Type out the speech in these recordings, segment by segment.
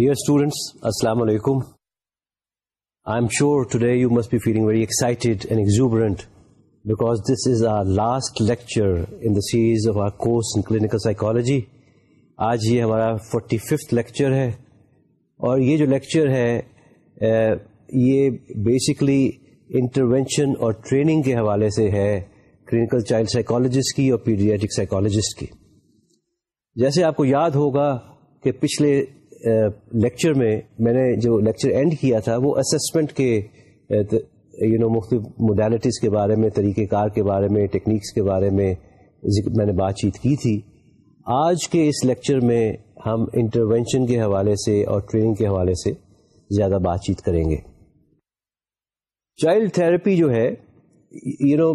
Dear students, Assalamu alaikum. I'm sure today you must be feeling very excited and exuberant because this is our last lecture in the series of our course in clinical psychology. آج یہ ہمارا forty fifth lecture ہے اور یہ جو lecture ہے یہ basically intervention اور ٹریننگ کے حوالے سے ہے کلینکل چائلڈ سائیکالوجسٹ کی اور پیڈیاٹک سائیکالوجسٹ کی جیسے آپ کو یاد ہوگا کہ پچھلے لیکچر میں میں نے جو لیکچر اینڈ کیا تھا وہ اسسمنٹ کے یو نو مختلف موڈیلٹیز کے بارے میں طریقہ کار کے بارے میں ٹیکنیکس کے بارے میں میں نے بات چیت کی تھی۔ آج کے اس لیکچر میں ہم انٹروینشن کے حوالے سے اور ٹریننگ کے حوالے سے زیادہ بات چیت کریں گے۔ چائلڈ تھراپی جو ہے یو نو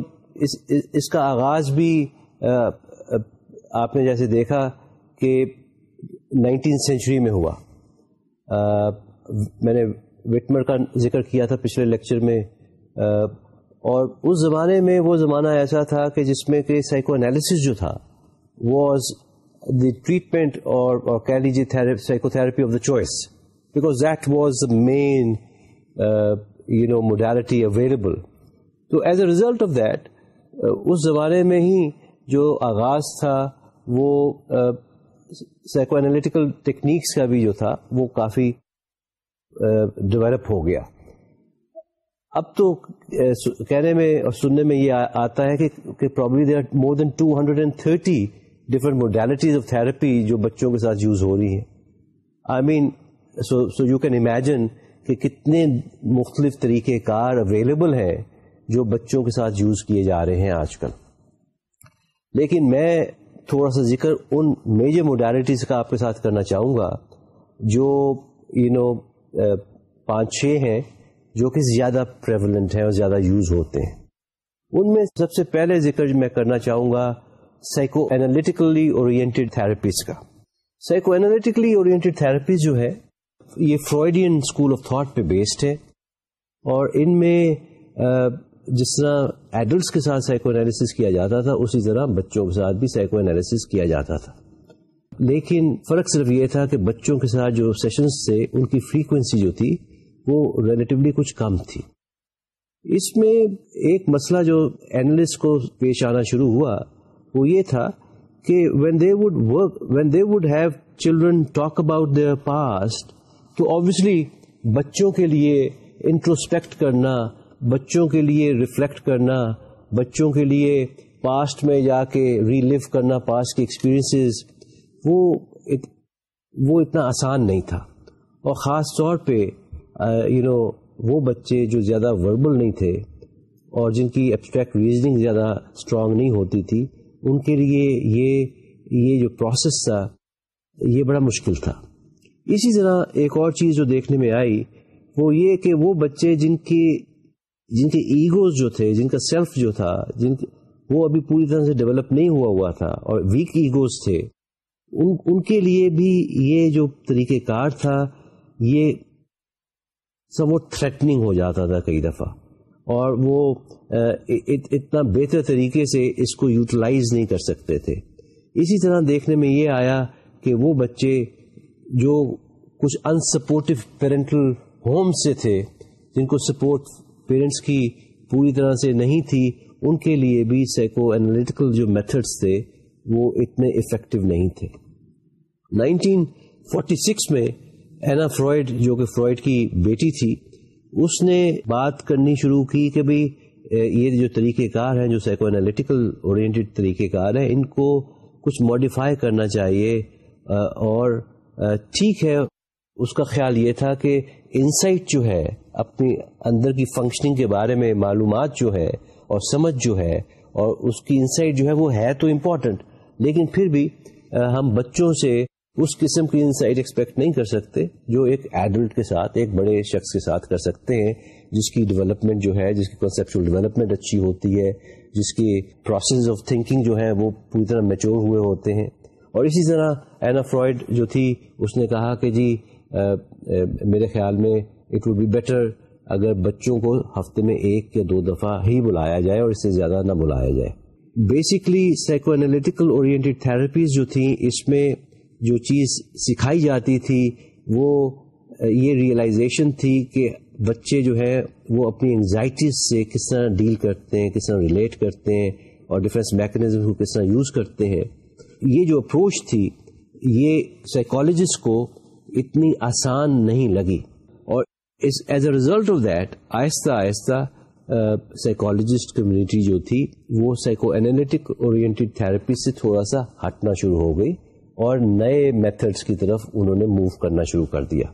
اس کا آغاز بھی آپ نے جیسے دیکھا کہ نائنٹین سینچری میں ہوا۔ میں نے وٹمر کا ذکر کیا تھا پچھلے لیکچر میں۔ اور اس زمانے میں وہ زمانہ ایسا تھا کہ جس میں کہ سائیکو انالیسس جو تھا واز دی ٹریٹمنٹ اور کہہ لیجیے psychotherapy of the choice because that was the main you know modality available تو as a result of that اس زمانے میں ہی جو آغاز تھا، وہ سائیکو انالیٹیکل ٹیکنیکس کا بھی جو تھا، وہ کافی ڈیولپ ہو گیا۔ اب تو کہنے میں اور سننے میں یہ آتا ہے کہ probably there more than two hundred and thirty different modalities of therapy جو بچوں کے ساتھ یوز ہو رہی ہیں۔ I mean so so you can imagine کہ کتنے مختلف طریقہ کار اویلیبل ہیں جو بچوں کے ساتھ یوز کیے جا رہے ہیں آج کل۔ لیکن میں تھوڑا سا ذکر ان میجر موڈیلٹیز کا آپ کے ساتھ کرنا چاہوں گا، جو یو نو پانچ چھ ہیں، جو کہ زیادہ پریولنٹ ہیں اور زیادہ یوز ہوتے ہیں۔ ان میں سب سے پہلے ذکر میں کرنا چاہوں گا سائیکو اینالیٹیکلی اورینٹیڈ تھراپیز کا۔ سائیکو اینالیٹیکلی اورینٹیڈ تھراپیز جو ہے یہ فرائڈین اسکول آف تھاٹ پہ بیسڈ ہے اور ان میں جس طرح ایڈلٹس کے ساتھ سائیکو انالیسس کیا جاتا تھا، اسی طرح بچوں کے ساتھ بھی سائیکو انالیسس کیا جاتا تھا۔ لیکن فرق صرف یہ تھا کہ بچوں کے ساتھ جو سیشنز تھے، ان کی فریکوینسی جو تھی، وہ ریلیٹیولی کچھ کم تھی۔ اس میں ایک مسئلہ جو اینالسٹ کو پیش آنا شروع ہوا، وہ یہ تھا کہ when they would work when they would have children talk about their past تو آبویسلی بچوں کے لیے انٹروسپیکٹ کرنا بچوں کے لیے ریفلیکٹ کرنا، بچوں کے لیے پاسٹ میں جا کے ری لیو کرنا پاسٹ کے ایکسپیرئنس وہ وہ اتنا آسان نہیں تھا۔ اور خاص طور پہ یو نو وہ بچے جو زیادہ وربل نہیں تھے اور جن کی ایبسٹریکٹ ریزننگ زیادہ اسٹرانگ نہیں ہوتی تھی، ان کے لیے یہ یہ جو پروسیس تھا، یہ بڑا مشکل تھا۔ اسی طرح ایک اور چیز جو دیکھنے میں آئی، وہ یہ کہ وہ بچے جن کی جن کے ایگوز جو تھے، جن کا سیلف جو تھا، جن وہ ابھی پوری طرح سے ڈیولپ نہیں ہوا ہوا تھا اور ویک ایگوز تھے۔ ان ان کے لیے بھی یہ جو طریقہ کار تھا، یہ سب وہ تھریٹنگ ہو جاتا تھا کئی دفعہ۔ اور وہ اتنا بہتر طریقے سے اس کو یوٹیلائز نہیں کر سکتے تھے۔ اسی طرح دیکھنے میں یہ آیا کہ وہ بچے جو کچھ انسپورٹو پیرنٹل ہوم سے تھے، جن کو سپورٹ پیرنٹس کی پوری طرح سے نہیں تھی، ان کے لیے بھی سائیکو اینالیٹیکل جو میتھڈس تھے، وہ اتنے افیکٹو نہیں تھے۔ 1946 میں اینا فرائڈ جو کہ فرائڈ کی بیٹی تھی، اس نے بات کرنی شروع کی کہ بھائی یہ جو طریقہ کار ہیں، جو سائیکو اینالیٹیکل اورینٹیڈ طریقہ کار ہیں، ان کو کچھ ماڈیفائی کرنا چاہیے اور ٹھیک ہے، اس کا خیال یہ تھا کہ انسائٹ جو ہے اپنی اندر کی فنکشننگ کے بارے میں معلومات جو ہے اور سمجھ جو ہے اور اس کی انسائٹ جو ہے وہ ہے تو امپورٹنٹ لیکن پھر بھی ہم بچوں سے اس قسم کی انسائٹ ایکسپیکٹ نہیں کر سکتے جو ایک ایڈلٹ کے ساتھ، ایک بڑے شخص کے ساتھ کر سکتے ہیں جس کی ڈیولپمنٹ جو ہے، جس کی کنسپچل ڈیولپمنٹ اچھی ہوتی ہے، جس کی پروسیس آف تھنکنگ جو ہے وہ پوری طرح میچور ہوئے ہوتے ہیں۔ اور اسی طرح اینا فرائڈ جو تھی، اس نے کہا کہ جی میرے خیال میں اٹ وڈ بی بیٹر اگر بچوں کو ہفتے میں ایک یا دو دفعہ ہی بلایا جائے اور اس سے زیادہ نہ بلایا جائے۔ Basically psychoanalytical oriented therapies جو تھیں، اس میں جو چیز سکھائی جاتی تھی، وہ، یہ ریئلائزیشن تھی کہ بچے جو ہے وہ اپنی انگزائٹیز سے کس طرح ڈیل کرتے ہیں، کس طرح ریلیٹ کرتے ہیں اور ڈفرینس میکنیزم کو کس طرح یوز کرتے ہیں۔ یہ جو اپروچ تھی، یہ سائیکالوجسٹ کو اتنی آسان نہیں لگی۔ As a result of that آہستہ آہستہ سائیکالوجسٹ کمیونٹی جو تھی، وہ سائیکو اینالٹک اورینٹیڈ تھراپی سے تھوڑا سا ہٹنا شروع ہو گئی اور نئے میتھڈس کی طرف انہوں نے موو کرنا شروع کر دیا۔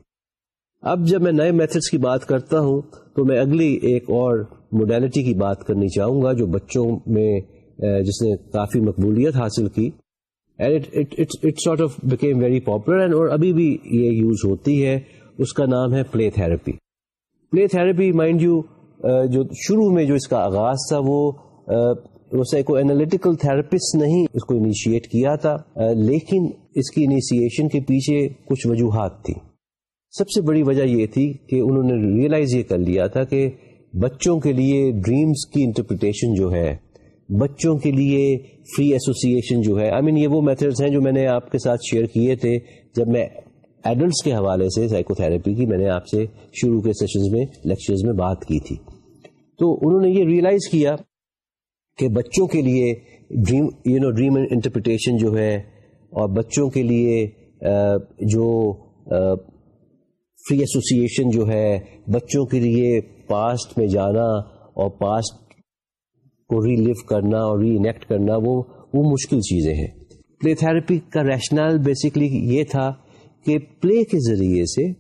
اب جب میں نئے میتھڈس کی بات کرتا ہوں، تو میں اگلی ایک اور موڈیلٹی کی بات کرنی چاہوں گا جو بچوں میں جس نے کافی مقبولیت حاصل کی ویری پاپولر اور ابھی بھی یہ یوز ہوتی ہے۔ اس کا نام ہے play therapy play therapy mind you جو شروع میں جو اس کا آغاز تھا وہ سائیکو اینالیٹیکل تھراپسٹ نہیں اس کو انیشیٹ کیا تھا لیکن اس کی انیشیشن کے پیچھے کچھ وجوہات تھی سب سے بڑی وجہ یہ تھی کہ انہوں نے ریئلائز یہ کر لیا تھا کہ بچوں کے لیے ڈریمز کی انٹرپریٹیشن جو ہے بچوں کے لیے فری ایسوسیشن جو ہے آئی I مین mean, یہ وہ میتھڈس ہیں جو میں نے آپ کے ساتھ شیئر کیے تھے جب میں ایڈلٹس کے حوالے سے سائیکو تھراپی کی میں نے آپ سے شروع کے سیشنز میں لیکچرز میں بات کی تھی۔ تو انہوں نے یہ ریئلائز کیا کہ بچوں کے لیے dream you know dream interpretation جو ہے اور بچوں کے لیے جو فری ایسوسیشن جو ہے، بچوں کے لیے پاسٹ میں جانا اور پاسٹ کو ری لیو کرنا اور ری انیکٹ کرنا وہ وہ مشکل چیزیں ہیں۔ پلے تھراپی کا ریشنل بیسکلی یہ تھا کہ پلے کے ذریعے سے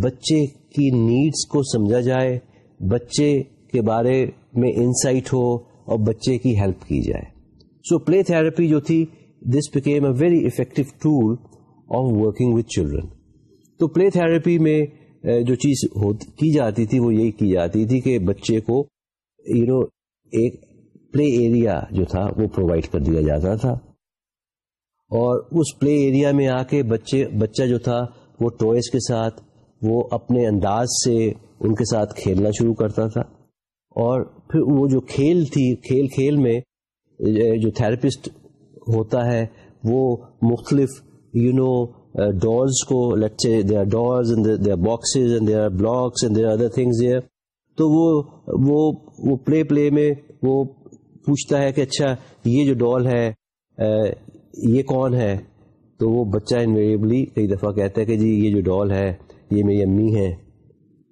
بچے کی نیڈس کو سمجھا جائے، بچے کے بارے میں انسائٹ ہو اور بچے کی ہیلپ کی جائے۔ سو پلے تھراپی جو تھی، this became a very effective tool of working with children. تو پلے تھراپی میں جو چیز کی جاتی تھی، وہ یہی کی جاتی تھی کہ بچے کو یو نو ایک پلے ایریا جو تھا، وہ پرووائڈ کر دیا جاتا تھا۔ اور اس پلے ایریا میں آ کے بچے، بچہ جو تھا، وہ ٹوائز کے ساتھ، وہ اپنے انداز سے ان کے ساتھ کھیلنا شروع کرتا تھا۔ اور پھر وہ جو کھیل تھی، کھیل کھیل میں جو تھراپسٹ ہوتا ہے، وہ مختلف یو نو ڈورز کو they are doors they are boxes and they are blocks and they are other things تو وہ وہ وہ پلے پلے میں وہ پوچھتا ہے کہ اچھا یہ جو ڈال ہے یہ کون ہے؟ تو وہ بچہ انویریبلی کئی دفعہ کہتا ہے کہ جی یہ جو ڈال ہے، یہ میری امی ہے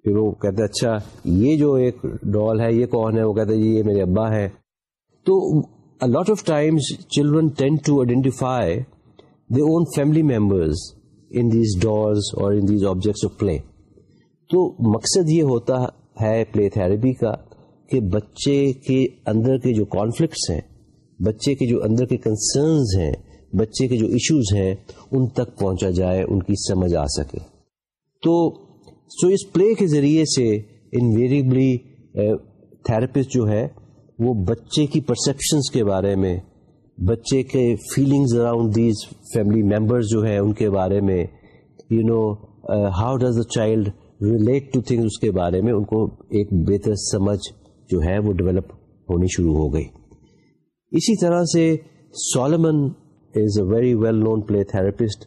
پھر وہ کہتا ہے اچھا یہ جو ایک ڈال ہے، یہ کون ہے؟ وہ کہتا ہے جی یہ میرے ابا ہے تو lot of times children tend to identify the own family members in these doors اور in these objects of play تو مقصد یہ ہوتا ہے پلے تھراپی کا کہ بچے کے اندر کے جو کانفلکٹس ہیں، بچے کے جو اندر کے کنسرنز ہیں بچے کے جو ایشوز ہیں، ان تک پہنچا جائے، ان کی سمجھ آ سکے۔ تو سو اس پلے کے ذریعے سے انویریبلی تھراپسٹ جو ہے، وہ بچے کی پرسپشنس کے بارے میں، بچے کے feelings around these family members جو ہیں، ان کے بارے میں you know how does the child relate to thing اس کے بارے میں ان کو ایک بہتر سمجھ جو ہے، وہ ڈیولپ ہونی شروع ہو گئی۔ اسی طرح سے Solomon is a very well known play therapist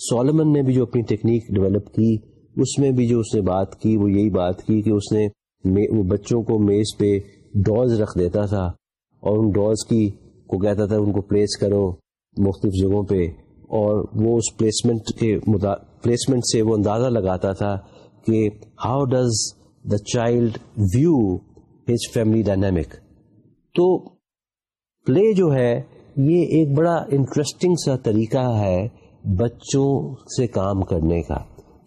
Solomon نے بھی جو اپنی ٹیکنیک ڈیولپ کی، اس میں بھی جو اس نے بات کی، وہ یہی بات کی کہ اس نے وہ بچوں کو میز پہ ڈوز رکھ دیتا تھا اور ان ڈوز کی کو کہتا تھا ان کو پلیس کرو مختلف جگہوں پہ اور وہ اس پلیسمنٹ کے پلیسمنٹ سے وہ اندازہ لگاتا تھا کہ how does the child view his family dynamic تو پلے جو ہے یہ ایک بڑا انٹرسٹنگ سا طریقہ ہے بچوں سے کام کرنے کا۔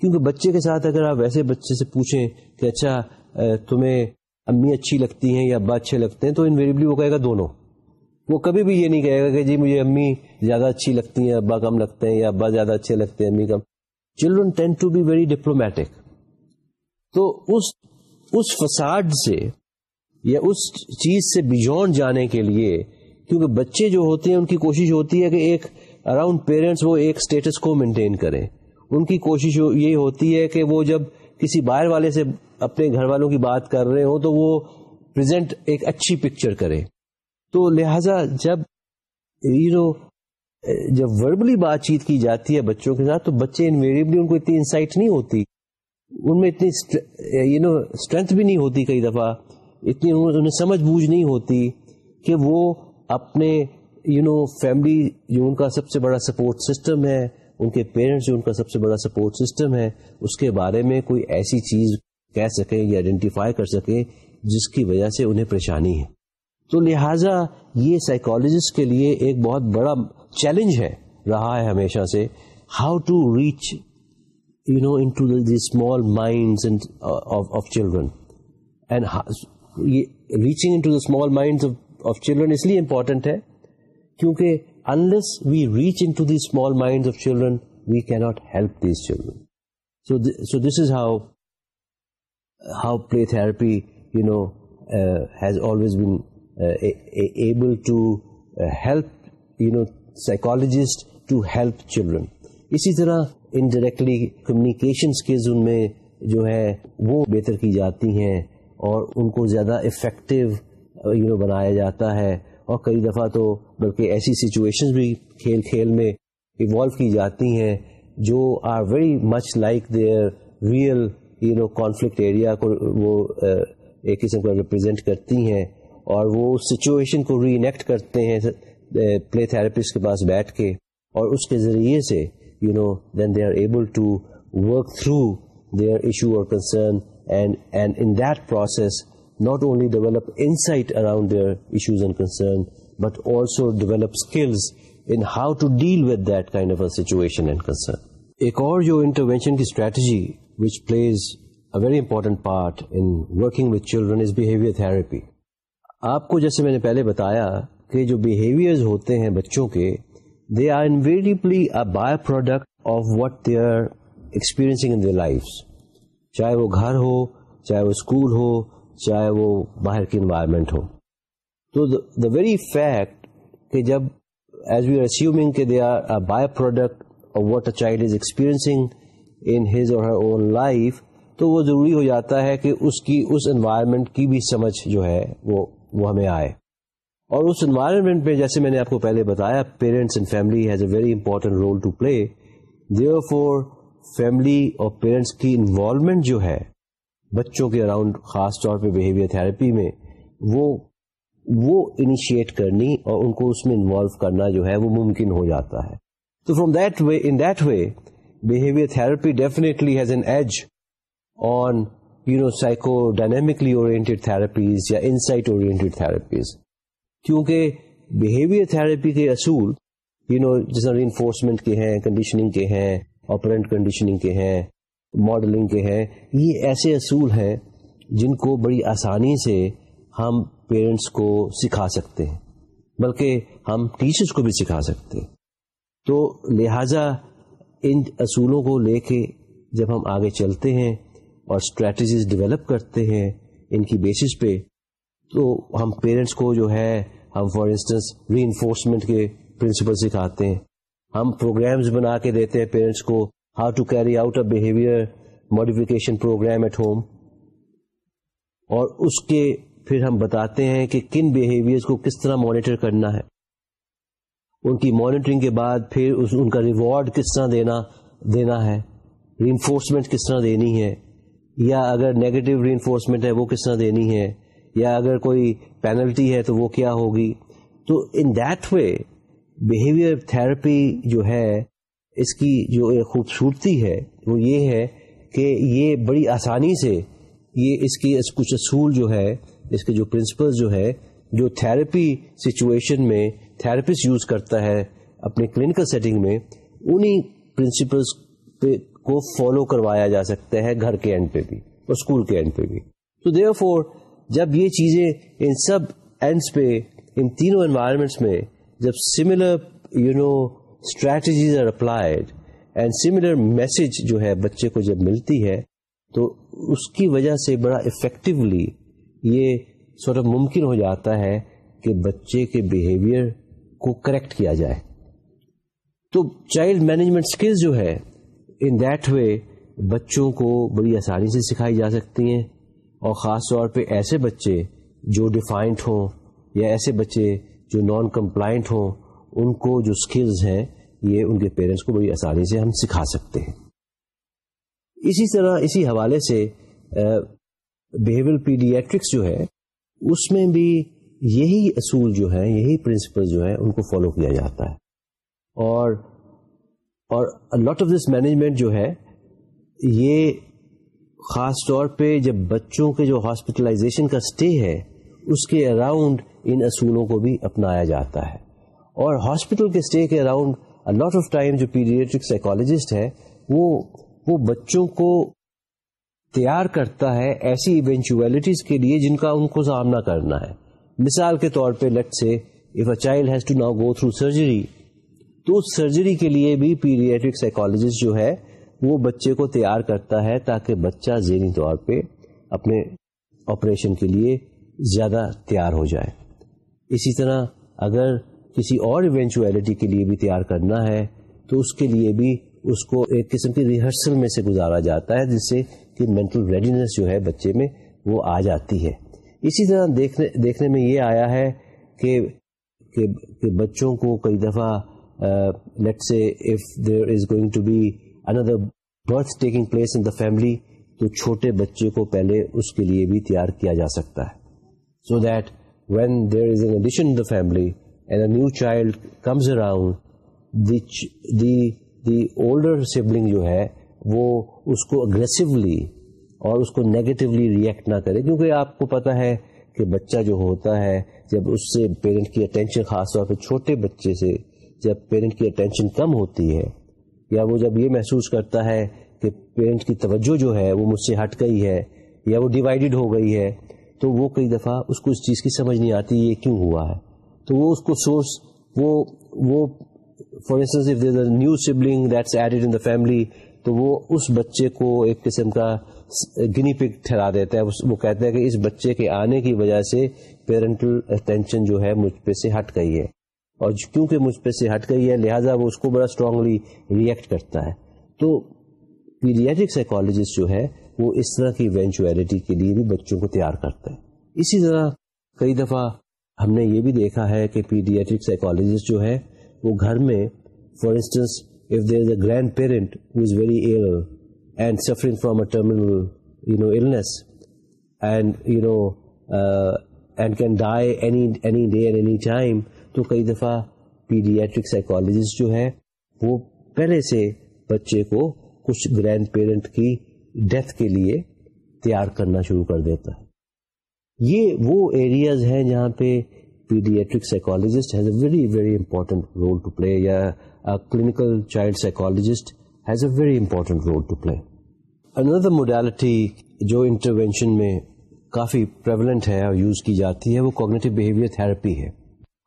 کیونکہ بچے کے ساتھ اگر آپ ویسے بچے سے پوچھیں کہ اچھا تمہیں امی اچھی لگتی ہیں یا ابا اچھے لگتے ہیں، تو انویریبلی وہ کہے گا دونوں۔ وہ کبھی بھی یہ نہیں کہے گا کہ جی مجھے امی زیادہ اچھی لگتی ہیں، ابا کم لگتے ہیں یا ابا زیادہ اچھے لگتے ہیں، امی کم۔ Children tend to be very diplomatic تو اس اس فساد سے یا اس چیز سے بیجون جانے کے لیے کیونکہ بچے جو ہوتے ہیں، ان کی کوشش ہوتی ہے کہ ایک اراؤنڈ پیرنٹس وہ ایک اسٹیٹس کو مینٹین کریں۔ ان کی کوشش یہ ہوتی ہے کہ وہ جب کسی باہر والے سے اپنے گھر والوں کی بات کر رہے ہو تو وہ پریزنٹ ایک اچھی پکچر کرے تو لہذا جب یو نو جب وربلی بات چیت کی جاتی ہے بچوں کے ساتھ، تو بچے انویریبلی ان کو اتنی انسائٹ نہیں ہوتی۔ ان میں اتنی یو نو اسٹرینتھ بھی نہیں ہوتی کئی دفعہ۔ اتنی انہیں سمجھ بوجھ نہیں ہوتی کہ وہ اپنے یو نو فیملی جو ان کا سب سے بڑا سپورٹ سسٹم ہے، ان کے پیرنٹس جو ان کا سب سے بڑا سپورٹ سسٹم ہے، اس کے بارے میں کوئی ایسی چیز کہہ سکیں یا آئیڈینٹیفائی کر سکیں جس کی وجہ سے انہیں پریشانی ہے۔ تو لہٰذا یہ سائیکولوجسٹ کے لیے ایک بہت بڑا چیلنج ہے، رہا ہے ہمیشہ سے۔ How to reach you know into the small mind of children and reaching into the small mind of children اس لیے امپورٹنٹ ہے کیونکہ unless we reach into the small mind of children we can not help these children so this is how how play therapy you know has always been able to help you know psychologist to help children اسی طرح indirectly communication skills ان میں جو ہے وہ بہتر کی جاتی ہیں اور ان کو زیادہ افیکٹو یو نو بنایا جاتا ہے اور کئی دفعہ تو بلکہ ایسی سچویشن بھی کھیل کھیل میں ایوالو کی جاتی ہیں جو are very much like their real you know conflict area کو وہ uh, ایک قسم کو ریپرزینٹ کرتی ہیں اور وہ سچویشن کو ری انیکٹ کرتے ہیں uh, پلے تھراپسٹ کے پاس بیٹھ کے اور اس کے ذریعے سے you know then they are able to work through their issue اور concern and and in that process not only develop insight around their issues and concern, but also develop skills in how to deal with that kind of a situation and concern. ایک اور جو intervention کی strategy which plays a very important part in working with children is behaviour therapy آپ کو جیسے میں نے پہلے بتایا کہ جو بہیویئر ہوتے ہیں بچوں کے they are invariably a byproduct of what they are experiencing in their life چاہے وہ گھر ہو چاہے وہ اسکول ہو چاہے وہ باہر کی انوائرمنٹ ہو۔ تو دا ویری فیکٹ کہ جب ایز وی آر اسیومنگ کہ they are byproduct what a child is experiencing in his or her own life تو وہ ضروری ہو جاتا ہے کہ اس کی، اس انوائرمنٹ کی بھی سمجھ جو ہے وہ وہ ہمیں آئے۔ اور اس انوائرمنٹ میں جیسے میں نے آپ کو پہلے بتایا parents and family has a very important role to play therefore family اور پیرنٹس کی انوالومنٹ جو ہے بچوں کے اراؤنڈ خاص طور پہ بہیویئر تھراپی میں وہ وہ انیشیٹ کرنی اور ان کو اس میں انوالو کرنا جو ہے وہ ممکن ہو جاتا ہے۔ تو from that way in that way behaviour therapy definitely has an edge on you know psychodynamically oriented therapies یا انسائٹ اورینٹیڈ تھراپیز کیونکہ بہیویئر تھراپی کے اصول یو نو جس ری انفورسمنٹ کے ہیں کنڈیشننگ کے ہیں آپرینٹ کنڈیشننگ کے ہیں ماڈلنگ کے ہیں. یہ ایسے اصول ہیں جن کو بڑی آسانی سے ہم پیرنٹس کو سکھا سکتے ہیں، بلکہ ہم ٹیچرس کو بھی سکھا سکتے ہیں۔ تو لہذا ان اصولوں کو لے کے جب ہم آگے چلتے ہیں اور اسٹریٹجیز ڈیولپ کرتے ہیں ان کی بیسس پہ، تو ہم پیرنٹس کو جو ہے، ہم فار انسٹنس ری انفورسمنٹ کے پرنسپل سکھاتے ہیں۔ ہم پروگرامز بنا کے دیتے ہیں پیرنٹس کو how to carry out a behaviour modification programme at home اور اس کے پھر ہم بتاتے ہیں کہ کن بہیویئر کو کس طرح مانیٹر کرنا ہے۔ ان کی مانیٹرنگ کے بعد پھر اس ان کا ریوارڈ کس طرح دینا دینا ہے۔ ری انفورسمنٹ کس طرح دینی ہے۔ یا اگر نیگیٹو ری انفورسمنٹ ہے وہ کس طرح دینی ہے۔ یا اگر کوئی پینلٹی ہے تو وہ کیا ہوگی۔ تو in that way behaviour therapy جو ہے اس کی جو ایک خوبصورتی ہے، وہ یہ ہے کہ یہ بڑی آسانی سے یہ اس کی کچھ اصول جو ہے، اس کے جو پرنسپل جو ہے، جو تھراپی سچویشن میں تھراپسٹ یوز کرتا ہے اپنے کلینکل سیٹنگ میں، انہی پرنسپلس پہ کو فالو کروایا جا سکتا ہے گھر کے اینڈ پہ بھی، اور اسکول کے اینڈ پہ بھی۔ تو دیئر فور جب یہ چیزیں ان سب اینڈس پہ، ان تینوں انوائرمنٹس میں، جب similar you know strategies are applied and similar message جو ہے بچے کو جب ملتی ہے تو اس کی وجہ سے بڑا افیکٹولی یہ سورٹ آف ممکن ہو جاتا ہے کہ بچے کے بیہیویئر کو کریکٹ کیا جائے۔ تو چائلڈ مینجمنٹ اسکلز جو ہے ان دیٹ وے بچوں کو بڑی آسانی سے سکھائی جا سکتی ہیں اور خاص طور پہ ایسے بچے جو ڈیفائنڈ ہوں یا ایسے بچے جو نان کمپلائنٹ ہوں ان کو جو اسکلز ہیں، یہ ان کے پیرنٹس کو بڑی آسانی سے ہم سکھا سکتے ہیں۔ اسی طرح اسی حوالے سے بہیویئر پیڈیٹرکس جو ہے، اس میں بھی یہی اصول جو ہے یہی پرنسپل جو ہے ان کو فالو کیا جاتا ہے۔ اور اور لاٹ آف دس مینجمنٹ جو ہے، یہ خاص طور پہ جب بچوں کے جو ہاسپٹلائزیشن کا اسٹے ہے، اس کے اراؤنڈ ان اصولوں کو بھی اپنایا جاتا ہے۔ اور ہاسپٹل کے اسٹے کے اراؤنڈ لاٹ آف ٹائم جو پیڈیٹرک سائیکولوجسٹ ہے وہ وہ بچوں کو تیار کرتا ہے ایسی ایونچویلٹیز کے لیے جن کا ان کو سامنا کرنا ہے۔ مثال کے طور پہ let's say if a child has to now go through surgery تو اس سرجری کے لیے بھی پیڈیٹرک سائیکولوجسٹ جو ہے، وہ بچے کو تیار کرتا ہے تاکہ بچہ ذہنی طور پہ اپنے آپریشن کے لیے زیادہ تیار ہو جائے۔ اسی طرح، اگر کسی اور ایونچویلٹی کے لیے بھی تیار کرنا ہے تو اس کے لیے بھی اس کو ایک قسم کی ریہرسل میں سے گزارا جاتا ہے جس سے کہ مینٹل ریڈینس جو ہے بچے میں وہ آ جاتی ہے۔ اسی طرح دیکھنے دیکھنے میں یہ آیا ہے کہ کہ, کہ بچوں کو کئی دفعہ let's say if there is going to be another birth taking place in the family تو چھوٹے بچے کو پہلے اس کے لیے بھی تیار کیا جا سکتا ہے۔ So that when there is an addition the family and a new child comes around the older sibling جو ہے وہ اس کو اگریسولی اور اس کو نیگیٹولی ریئیکٹ نہ کرے، کیونکہ آپ کو پتا ہے کہ بچہ جو ہوتا ہے، جب اس سے پیرنٹ کی اٹینشن خاص طور پہ چھوٹے بچے سے جب پیرنٹ کی اٹینشن کم ہوتی ہے، یا وہ جب یہ محسوس کرتا ہے کہ پیرنٹ کی توجہ جو ہے وہ مجھ سے ہٹ گئی ہے یا وہ ڈیوائڈیڈ ہو گئی ہے، تو وہ کئی دفعہ اس کو اس چیز کی سمجھ نہیں آتی، یہ کیوں ہوا ہے؟ تو وہ اس کو سورس وہ وہ for instance if there new sibling that's added in the family تو وہ اس بچے کو ایک قسم کا گنی پک ٹھہرا دیتا ہے۔ وہ کہتا ہے کہ اس بچے کے آنے کی وجہ سے پیرنٹل اٹینشن جو ہے مجھ پہ سے ہٹ گئی ہے۔ اور کیونکہ مجھ پہ سے ہٹ گئی ہے، لہٰذا وہ اس کو بڑا اسٹرانگلی ریئیکٹ کرتا ہے۔ تو پیڈیاٹرک سائیکولوجسٹ جو ہے، وہ اس طرح کی ایونچویلٹی کے لیے بھی بچوں کو تیار کرتا ہے۔ اسی طرح کئی دفعہ ہم نے یہ بھی دیکھا ہے کہ پیڈیاٹرک سائیکولوجسٹ جو ہے، وہ گھر میں for instance if there is a grandparent who is very ear and suffering from a terminal you know illness and you know and can die any day and any time تو کئی دفعہ paediatric psychologist جو ہے، وہ پہلے سے بچے کو کچھ گرینڈ پیرنٹ کی ڈیتھ کے لیے تیار کرنا شروع کر دیتا ہے۔ یہ وہ ایریاز ہیں جہاں پہ paediatric psychologist has a very very important role to play یا clinical child psychologist has a very important role to play another modality جو انٹروینشن میں کافی پریولنٹ ہے اور یوز کی جاتی ہے وہ کوگنیٹو بہیویئر تھراپی ہے۔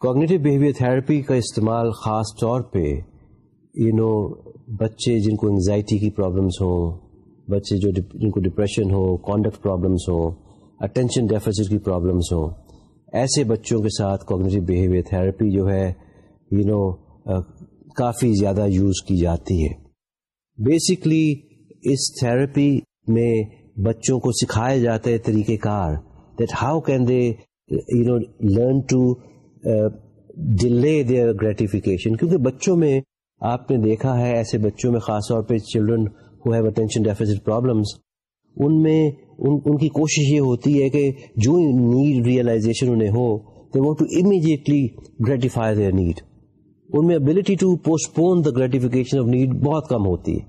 کوگنیٹو بہیویئر تھراپی کا استعمال خاص طور پہ یو نو بچے جن کو انگزائٹی کی پرابلمس ہوں، بچے جو جن کو ڈپریشن ہو کانڈکٹ پرابلمس ہوں اٹینشن ڈیفیسٹ کی پرابلمس ہوں۔ ایسے بچوں کے ساتھ کوگنیٹو بیہیویئر تھراپی جو ہے یو you نو know, کافی زیادہ یوز کی جاتی ہے۔ بیسکلی اس تھراپی میں بچوں کو سکھائے جاتے طریقہ کار that how can they you know learn to delay their gratification کیونکہ بچوں میں آپ نے دیکھا ہے ایسے بچوں میں خاص طور پہ children who have attention deficit problems ان میں ان ان کی کوشش یہ ہوتی ہے کہ جو نیڈ ریئلائزیشن انہیں ہو تو وہ to immediately gratify their need ان میں ability to postpone the gratification of need بہت کم ہوتی ہے.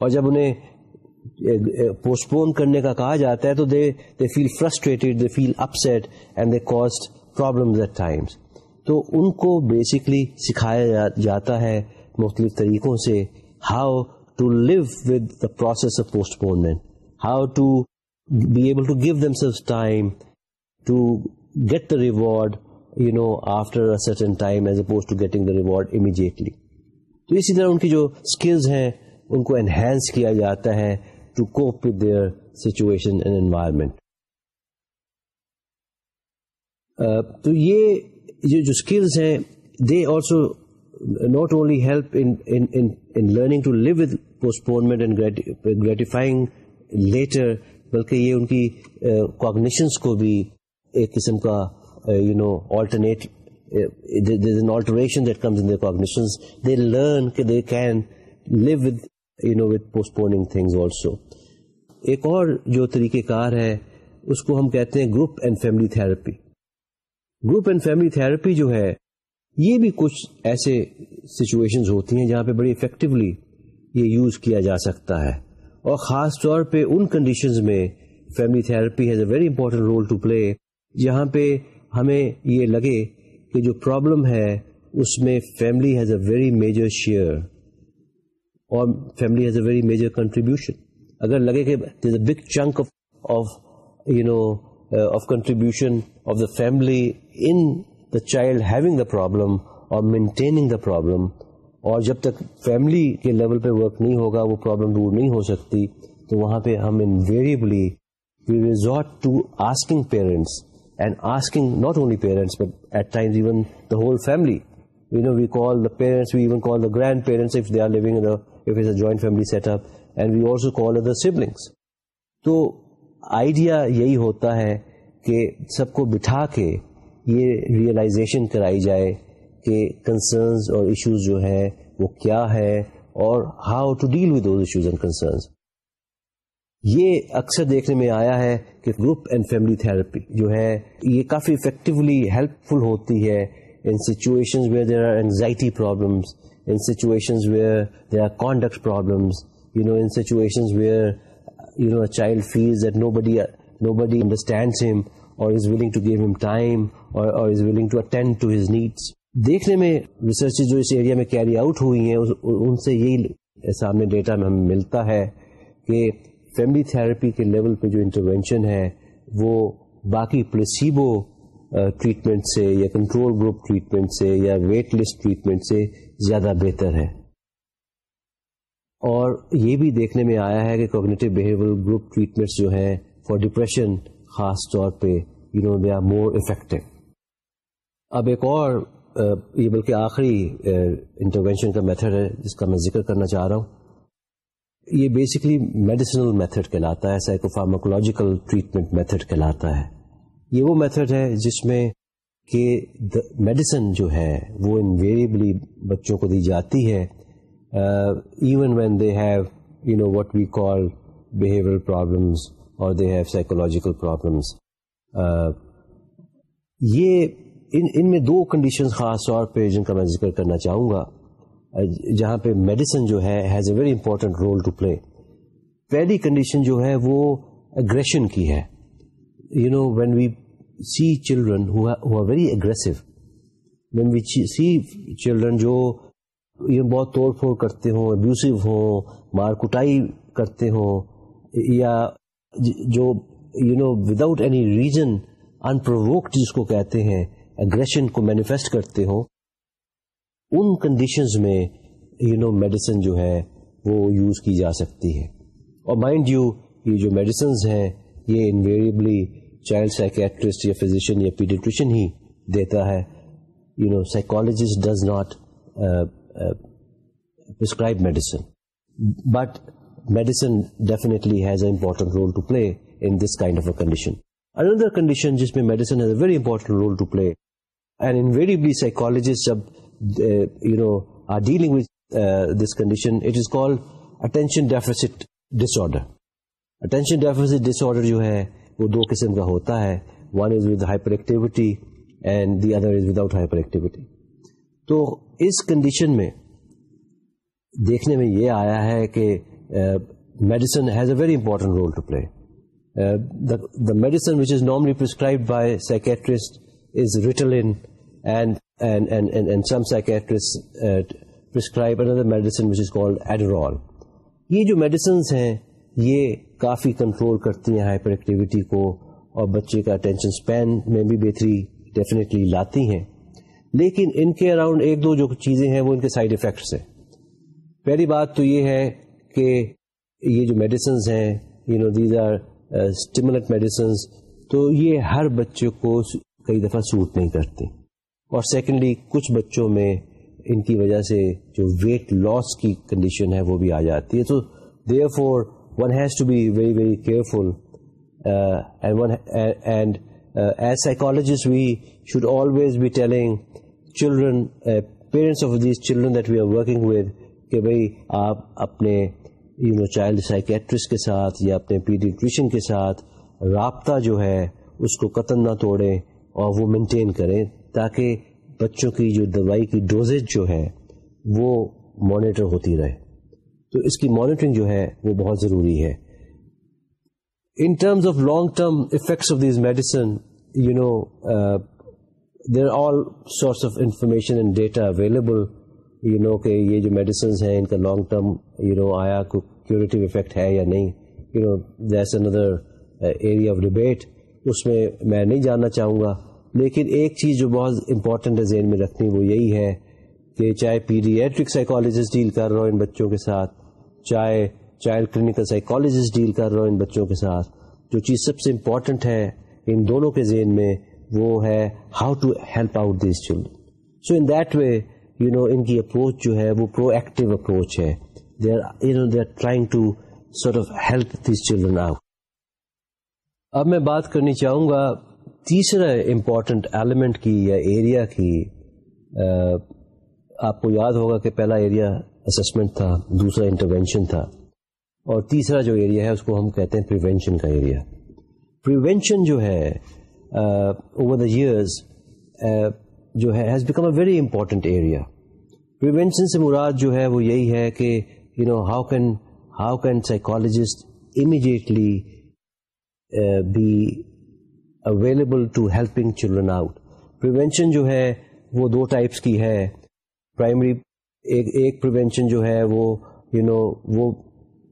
اور جب انہیں پوسٹ پون کرنے کا کہا جاتا ہے تو they they feel frustrated they feel upset and they cause problem at times تو ان کو بیسکلی سکھایا جاتا ہے مختلف طریقوں سے how to live with the process of postponement how to be able to give them self time to get the reward you know after certain time as opposed to getting the reward immediately تو اسی طرح ان کی جو skills ہیں، ان کو enhance کیا جاتا ہے to cope with their situation and environment تو یہ جو اسکلز ہیں they also not only help in learning to live with postponement and gratifying later بلکہ یہ ان کی کوگنیشنس کو بھی ایک قسم کا you know alternate an alteration that comes in their cognitions. They learn کہ they can live with you know with postponing things also. ایک اور جو طریقہ کار ہے، اس کو ہم کہتے ہیں group and family therapy group and family therapy جو ہے، یہ بھی کچھ ایسے سچویشن ہوتی ہیں جہاں پہ بڑی افیکٹولی یہ یوز کیا جا سکتا ہے۔ اور خاص طور پہ ان کنڈیشنز میں family therapy has a very important role to play جہاں پہ ہمیں یہ لگے کہ جو پرابلم ہے، اس میں family has a very major share اور family has a very major contribution اگر لگے کہ a big chunk of you know of contribution of the family in the child having the problem اور مینٹیننگ دا پرابلم اور جب تک family کے level پہ ورک نہیں ہوگا، وہ پرابلم دور نہیں ہو سکتی۔ تو وہاں پہ ہم invariably we resort to asking parents and asking not only parents but at times even the whole family you know we call the parents we even call the grandparents if they are living if is a joint family setup and we also call other siblings تو idea یہی ہوتا ہے کہ سب کو بٹھا کے یہ realization کرائی جائے۔ کہ کنسرنز اور ایشوز جو ہے وہ کیا ہے اور how to deal with those issues and concerns یہ اکثر دیکھنے میں آیا ہے کہ گروپ اینڈ فیملی تھراپی جو ہے، یہ کافی افیکٹولی ہیلپ فل ہوتی ہے in situation where there are anxiety problems in situation where there are conduct problems you know in situation where you know child feels that nobody nobody understands him اور is willing to give him time اور is willing to attend to his needs دیکھنے میں research جو اس area میں carry out ہوئی ہیں ان سے یہی سامنے ڈیٹا میں ہمیں ملتا ہے کہ فیملی تھراپی کے لیول پہ جو انٹروینشن ہے، وہ باقی پلیسیبو ٹریٹمنٹ سے یا کنٹرول گروپ ٹریٹمنٹ سے یا ویٹ لسٹ ٹریٹمنٹ سے زیادہ بہتر ہے۔ اور یہ بھی دیکھنے میں آیا ہے کہ کوگنیٹو بہیویئر گروپ ٹریٹمنٹس جو ہیں فار ڈپریشن خاص طور پہ you know they are more effective اب ایک اور یہ بلکہ آخری انٹروینشن کا میتھڈ ہے جس کا میں ذکر کرنا چاہ رہا ہوں۔ یہ بیسکلی میڈیسنل میتھڈ کہلاتا ہے سائیکو فارماکولوجیکل ٹریٹمنٹ میتھڈ کہلاتا ہے۔ یہ وہ میتھڈ ہے جس میں کہ میڈیسن جو ہے وہ انویریبلی بچوں کو دی جاتی ہے even when they have you know what we call behaviour problems or they have psychological problems یہ ان ان میں دو کنڈیشن خاص طور پہ جن کا میں ذکر کرنا چاہوں گا۔ جہاں پہ میڈیسن جو ہے has a very important role to play پہلی کنڈیشن جو ہے وہ اگریشن کی ہے۔ You know when we see children very aggressive when we see children جو یہ بہت توڑ پھوڑ کرتے ہوں ابیوسو ہوں، مار کٹائی کرتے ہوں، یا جو you know without any reason unprovoked جس کو کہتے ہیں اگریشن کو مینیفیسٹ کرتے ہوں، ان کنڈیشنز میں یو نو میڈیسن جو ہے، وہ یوز کی جا سکتی ہے۔ اور مائنڈ یو یہ جو میڈیسنز ہیں، یہ انویریبلی چائلڈ سائکیٹرسٹ یا فزیشین یا پیڈیٹریشن ہی دیتا ہے۔ You know psychologist does not prescribe medicine but medicine definitely has a important role to play in this kind of a condition another condition جس میں medicine has a very important role to play and invariably psychologist جب you know are dealing with this condition it is call attention deficit disorder attention deficit disorder جو ہے وہ دو قسم کا ہوتا ہے one is with hyperactivity and the other is without hyperactivity تو اس کنڈیشن میں دیکھنے میں یہ آیا ہے کہ medicine has a very important role to play the medicine which is normally prescribed by psychiatrist is Ritalin ان یہ جو میڈیسنس ہیں، یہ کافی کنٹرول کرتی ہیں ہائپر ایکٹیویٹی کو اور بچے کا اٹینشن اسپین میں بھی بہتری ڈیفینیٹلی لاتی ہیں. لیکن ان کے اراؤنڈ ایک دو جو چیزیں ہیں وہ ان کے سائڈ افیکٹس ہیں. پہلی بات تو یہ ہے کہ یہ جو میڈیسنز ہیں you know these are stimulant medicines تو یہ ہر بچے کو کئی دفعہ سوٹ نہیں کرتی. اور سیکنڈلی کچھ بچوں میں ان کی وجہ سے جو ویٹ لاس کی کنڈیشن ہے وہ بھی آ جاتی ہے. تو therefore one has to be very very careful and as psychologist we should always be telling children parents of these children that we are working with کہ بھائی آپ اپنے یو نو چائلڈ سائکیٹرسٹ کے ساتھ یا اپنے پیڈیٹریشن کے ساتھ رابطہ جو ہے اس کو قتل نہ توڑیں اور وہ مینٹین کریں تاکہ بچوں کی جو دوائی کی ڈوزیج جو ہے وہ مانیٹر ہوتی رہے۔ تو اس کی مانیٹرنگ جو ہے وہ بہت ضروری ہے۔ In terms of long term effects of these medicine you know there all source of information and data available you know کہ یہ جو میڈیسنز ہیں، ان کا لانگ ٹرم یو نو آیا کیوریٹو افیکٹ ہے یا نہیں you know that's another area of debate اس میں میں نہیں جاننا چاہوں گا۔ لیکن ایک چیز جو بہت امپورٹنٹ ہے ذہن میں رکھنی، وہ یہی ہے کہ چاہے پیڈیٹرک سائیکالوجسٹ ڈیل کر رہا ہو ان بچوں کے ساتھ، چاہے چائلڈ کلینکل سائیکالوجسٹ ڈیل کر رہا ہو ان بچوں کے ساتھ، جو چیز سب سے امپورٹنٹ ہے ان دونوں کے ذہن میں، وہ ہے how to help out these children so in that way you know ان کی اپروچ جو ہے، وہ پرو ایکٹیو اپروچ ہے. They are you know they are trying to sort of help these children out اب میں بات کرنی چاہوں گا تیسرا امپورٹنٹ ایلیمنٹ کی یا ایریا کی آپ کو یاد ہوگا کہ پہلا ایریا اسسمنٹ تھا، دوسرا انٹروینشن تھا، اور تیسرا جو ایریا ہے اس کو ہم کہتے ہیں پریونشن کا ایریا پریونشن جو ہے اوور دا ایئرز جو ہے has become a very important area prevention سے مراد جو ہے، وہ یہی ہے کہ you know how can how can psychologist immediately be available to helping children out prevention جو ہے وہ دو ٹائپس کی ہے. پرائمری ایک ایک پریونشن جو ہے وہ یو you نو know, وہ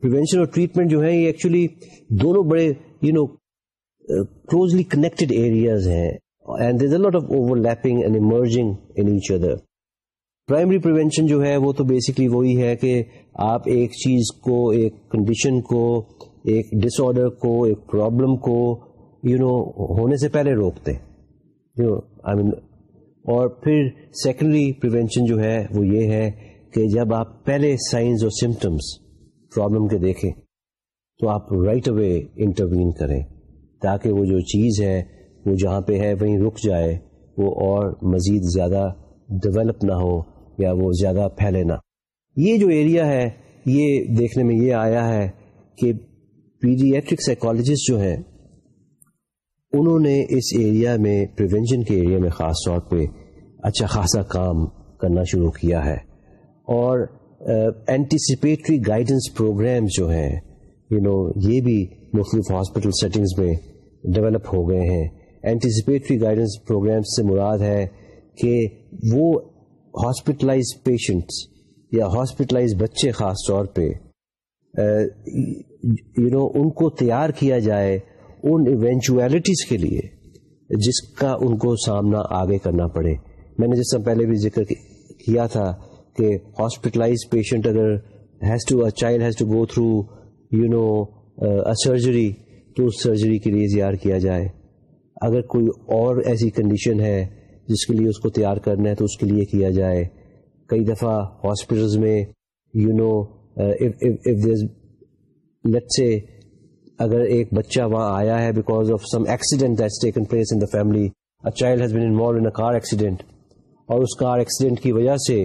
پریونشن اور ٹریٹمنٹ جو ہے یہ ایکچولی دونوں بڑے you know closely connected areas ہیں. And there lot of overlapping and emerging in each other primary prevention جو ہے وہ تو بیسکلی وہی ہے کہ آپ ایک چیز کو ایک کنڈیشن کو ایک ڈس آرڈر کو ایک پرابلم کو یو you نو know, ہونے سے پہلے روکتے یو آئی مین اور پھر سیکنڈری پریونشن جو ہے وہ یہ ہے کہ جب آپ پہلے سائنز اور سمٹمس پرابلم کے دیکھیں تو آپ رائٹ اوے انٹروین کریں تاکہ وہ جو چیز ہے وہ جہاں پہ ہے وہیں رک جائے وہ اور مزید زیادہ ڈیولپ نہ ہو یا وہ زیادہ پھیلے نہ. یہ جو ایریا ہے یہ دیکھنے میں یہ آیا ہے کہ پیڈیٹرک سائیکالوجسٹ جو ہیں انہوں نے اس ایریا میں پریونشن کے ایریا میں خاص طور پہ اچھا خاصا کام کرنا شروع کیا ہے اور اینٹیسپیٹری گائیڈنس پروگرام جو ہیں یو نو یہ بھی مختلف ہاسپٹل سیٹنگز میں ڈیولپ ہو گئے ہیں۔ اینٹیسپیٹری گائیڈنس پروگرام سے مراد ہے کہ وہ ہاسپٹلائز پیشنٹس یا ہاسپٹلائز بچے خاص طور پہ یو نو ان کو تیار کیا جائے ان ایونچویلٹیز کے لیے جس کا ان کو سامنا آگے کرنا پڑے۔ میں نے جس سے پہلے بھی ذکر کیا تھا کہ ہاسپٹلائز پیشنٹ اگر has to child has to go through you know surgery تو اس سرجری کے لیے تیار کیا جائے۔ اگر کوئی اور ایسی کنڈیشن ہے جس کے لیے اس کو تیار کرنا ہے تو اس کے لیے کیا جائے۔ کئی دفعہ ہاسپٹلس میں یو نو لیٹ سے اگر ایک بچہ وہاں آیا ہے because of some accident taken place in the family child has been involve in car accident اور اس کار ایکسیڈنٹ کی وجہ سے